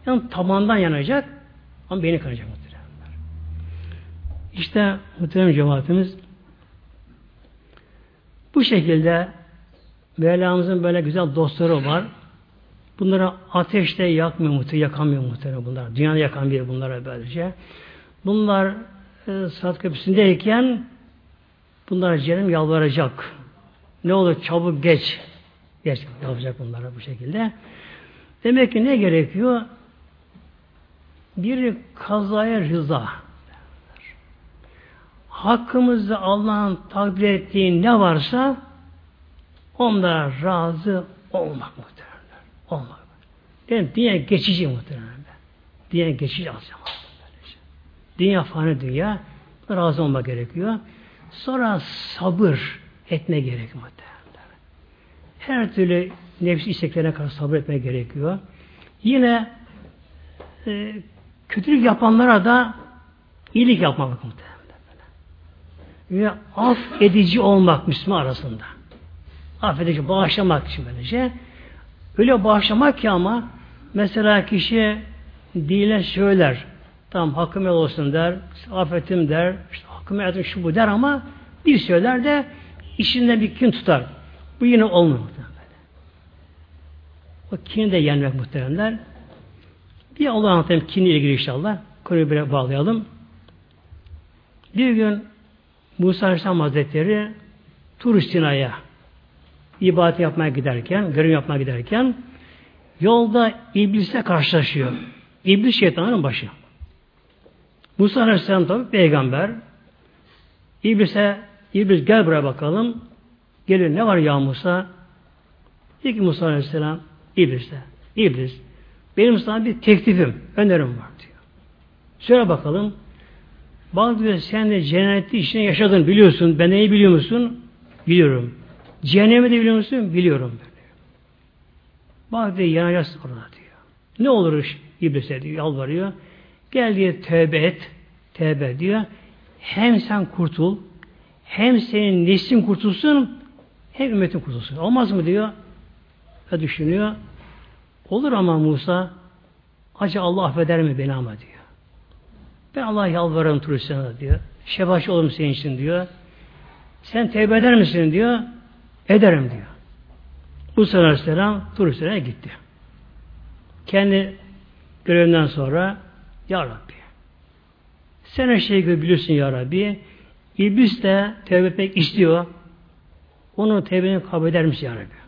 Yani tabandan yanacak ama beni kanacak muhteremler. İşte muhterem cemaatimiz bu şekilde Mevlamızın böyle güzel dostları var. Bunlara ateşte yakmıyor muhtemelen, yakamıyor muhtemelen bunlar. Dünyada yakan bir bunlara böylece. Bunlar e, saat köprüsündeyken bunlara cehennem yalvaracak. Ne olur çabuk geç. Geç yapacak bunlara bu şekilde. Demek ki ne gerekiyor? Bir kazaya rıza. Hakkımızda Allah'ın takdir ettiği ne varsa onlara razı olmak muhtemelen. Olmak. Yani dünya geçici muhtemelen. Dünya geçici zaman. Dünya fani dünya. Razı olmak gerekiyor. Sonra sabır etme gerekiyor. Her türlü nefis isteklerine karşı sabır etme gerekiyor. Yine e, kötülük yapanlara da iyilik yapmak muhtemelen. Ve af edici olmak Müslüman arasında. Affedici, bağışlamak için böylece. Öyle bağışlamak ki ama mesela kişi dile söyler. Tamam hakkım olsun der, affettim der, işte hakkım ettim şu bu der ama bir söyler de işinde bir kin tutar. Bu yine olmuyor. O kini de yenmek muhteremler. Bir Allah anlatayım kinle ilgili inşallah. Konuyu böyle bağlayalım. Bir gün Musa Aleyhisselam Hazretleri Tur Sina'ya ibadet yapmaya giderken, görev yapmaya giderken Yolda iblisle karşılaşıyor. İblis şeytanın başı. Musa Aleyhisselam tabi peygamber. İblise, İblis gel buraya bakalım. Gelir ne var ya Musa? Diyor ki Musa Aleyhisselam İblis'e. İblis benim sana bir teklifim, önerim var diyor. Söyle bakalım. Bak diyor sen de cennetli içine yaşadın biliyorsun. Ben neyi biliyor musun? Biliyorum. Cehennemi de biliyor musun? Biliyorum. Diyor. Bak diyor yanacaksın orada diyor. Ne olur İblis'e diyor, yalvarıyor. Gel diye tövbe et. Tövbe diyor. Hem sen kurtul, hem senin neslin kurtulsun, hem ümmetin kurtulsun. Olmaz mı diyor. Ve düşünüyor. Olur ama Musa, acı Allah affeder mi beni ama diyor. Ben Allah'a yalvarırım turistlerine diyor. Şefaatçi olurum senin için diyor. Sen tevbe eder misin diyor. Ederim diyor. Musa Aleyhisselam turistlere gitti. Kendi görevinden sonra Ya Rabbi sen her şeyi biliyorsun Ya Rabbi İblis de tevbe etmek istiyor. Onun tevbeni kabul eder misin Ya Rabbi?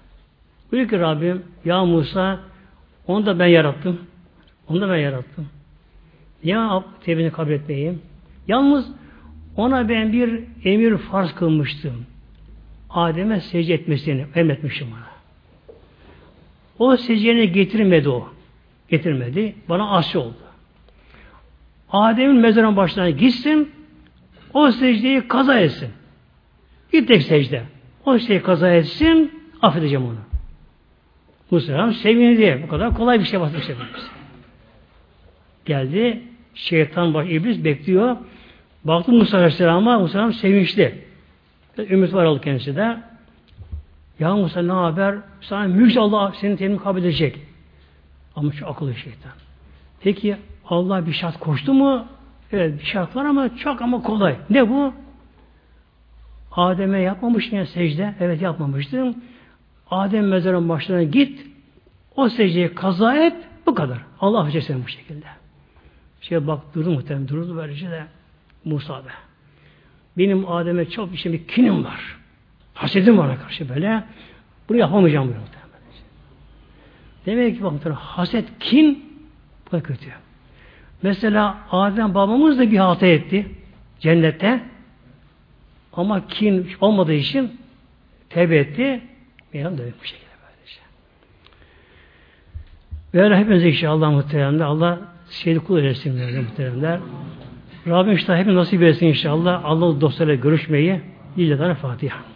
Buyur ki Rabbim Ya Musa onu da ben yarattım. Onu da ben yarattım. Ya tevbini kabul etmeyeyim. Yalnız ona ben bir emir farz kılmıştım. Adem'e secde etmesini emretmişim ona. O secdeni getirmedi o. Getirmedi. Bana asi oldu. Adem'in mezarın başına gitsin, o secdeyi kaza etsin. Bir tek secde. O şeyi kaza etsin, affedeceğim onu. Musa sevindi. Bu kadar kolay bir şey basmış efendimiz. Geldi. Şeytan baş iblis bekliyor. Baktı Musa Aleyhisselam'a Musa Aleyhisselam sevinçli. Ümit var oldu kendisi de. Ya Musa ne haber? Sana müjde Allah senin temin kabul edecek. Ama çok akıllı şeytan. Peki Allah bir şart koştu mu? Evet bir şart var ama çok ama kolay. Ne bu? Adem'e yapmamış mı secde? Evet yapmamıştım. Adem mezarın başına git. O secdeyi kaza et. Bu kadar. Allah affedecek bu şekilde. Şey bak durdu muhtemelen durdu böylece de Musa be. Benim Adem'e çok şey bir kinim var. Hasedim var karşı böyle. Bunu yapamayacağım bunu. Demek ki bakın haset kin bu kötü. Mesela Adem babamız da bir hata etti cennette. Ama kin olmadığı için tevbe etti. Meyran da bu şekilde böylece. Böyle hepinize inşallah muhteremler. Allah şeyli kul eylesin böyle muhteremler. Rabbim işte hepimiz nasip etsin inşallah. Allah dostlarıyla görüşmeyi. İlle Fatiha.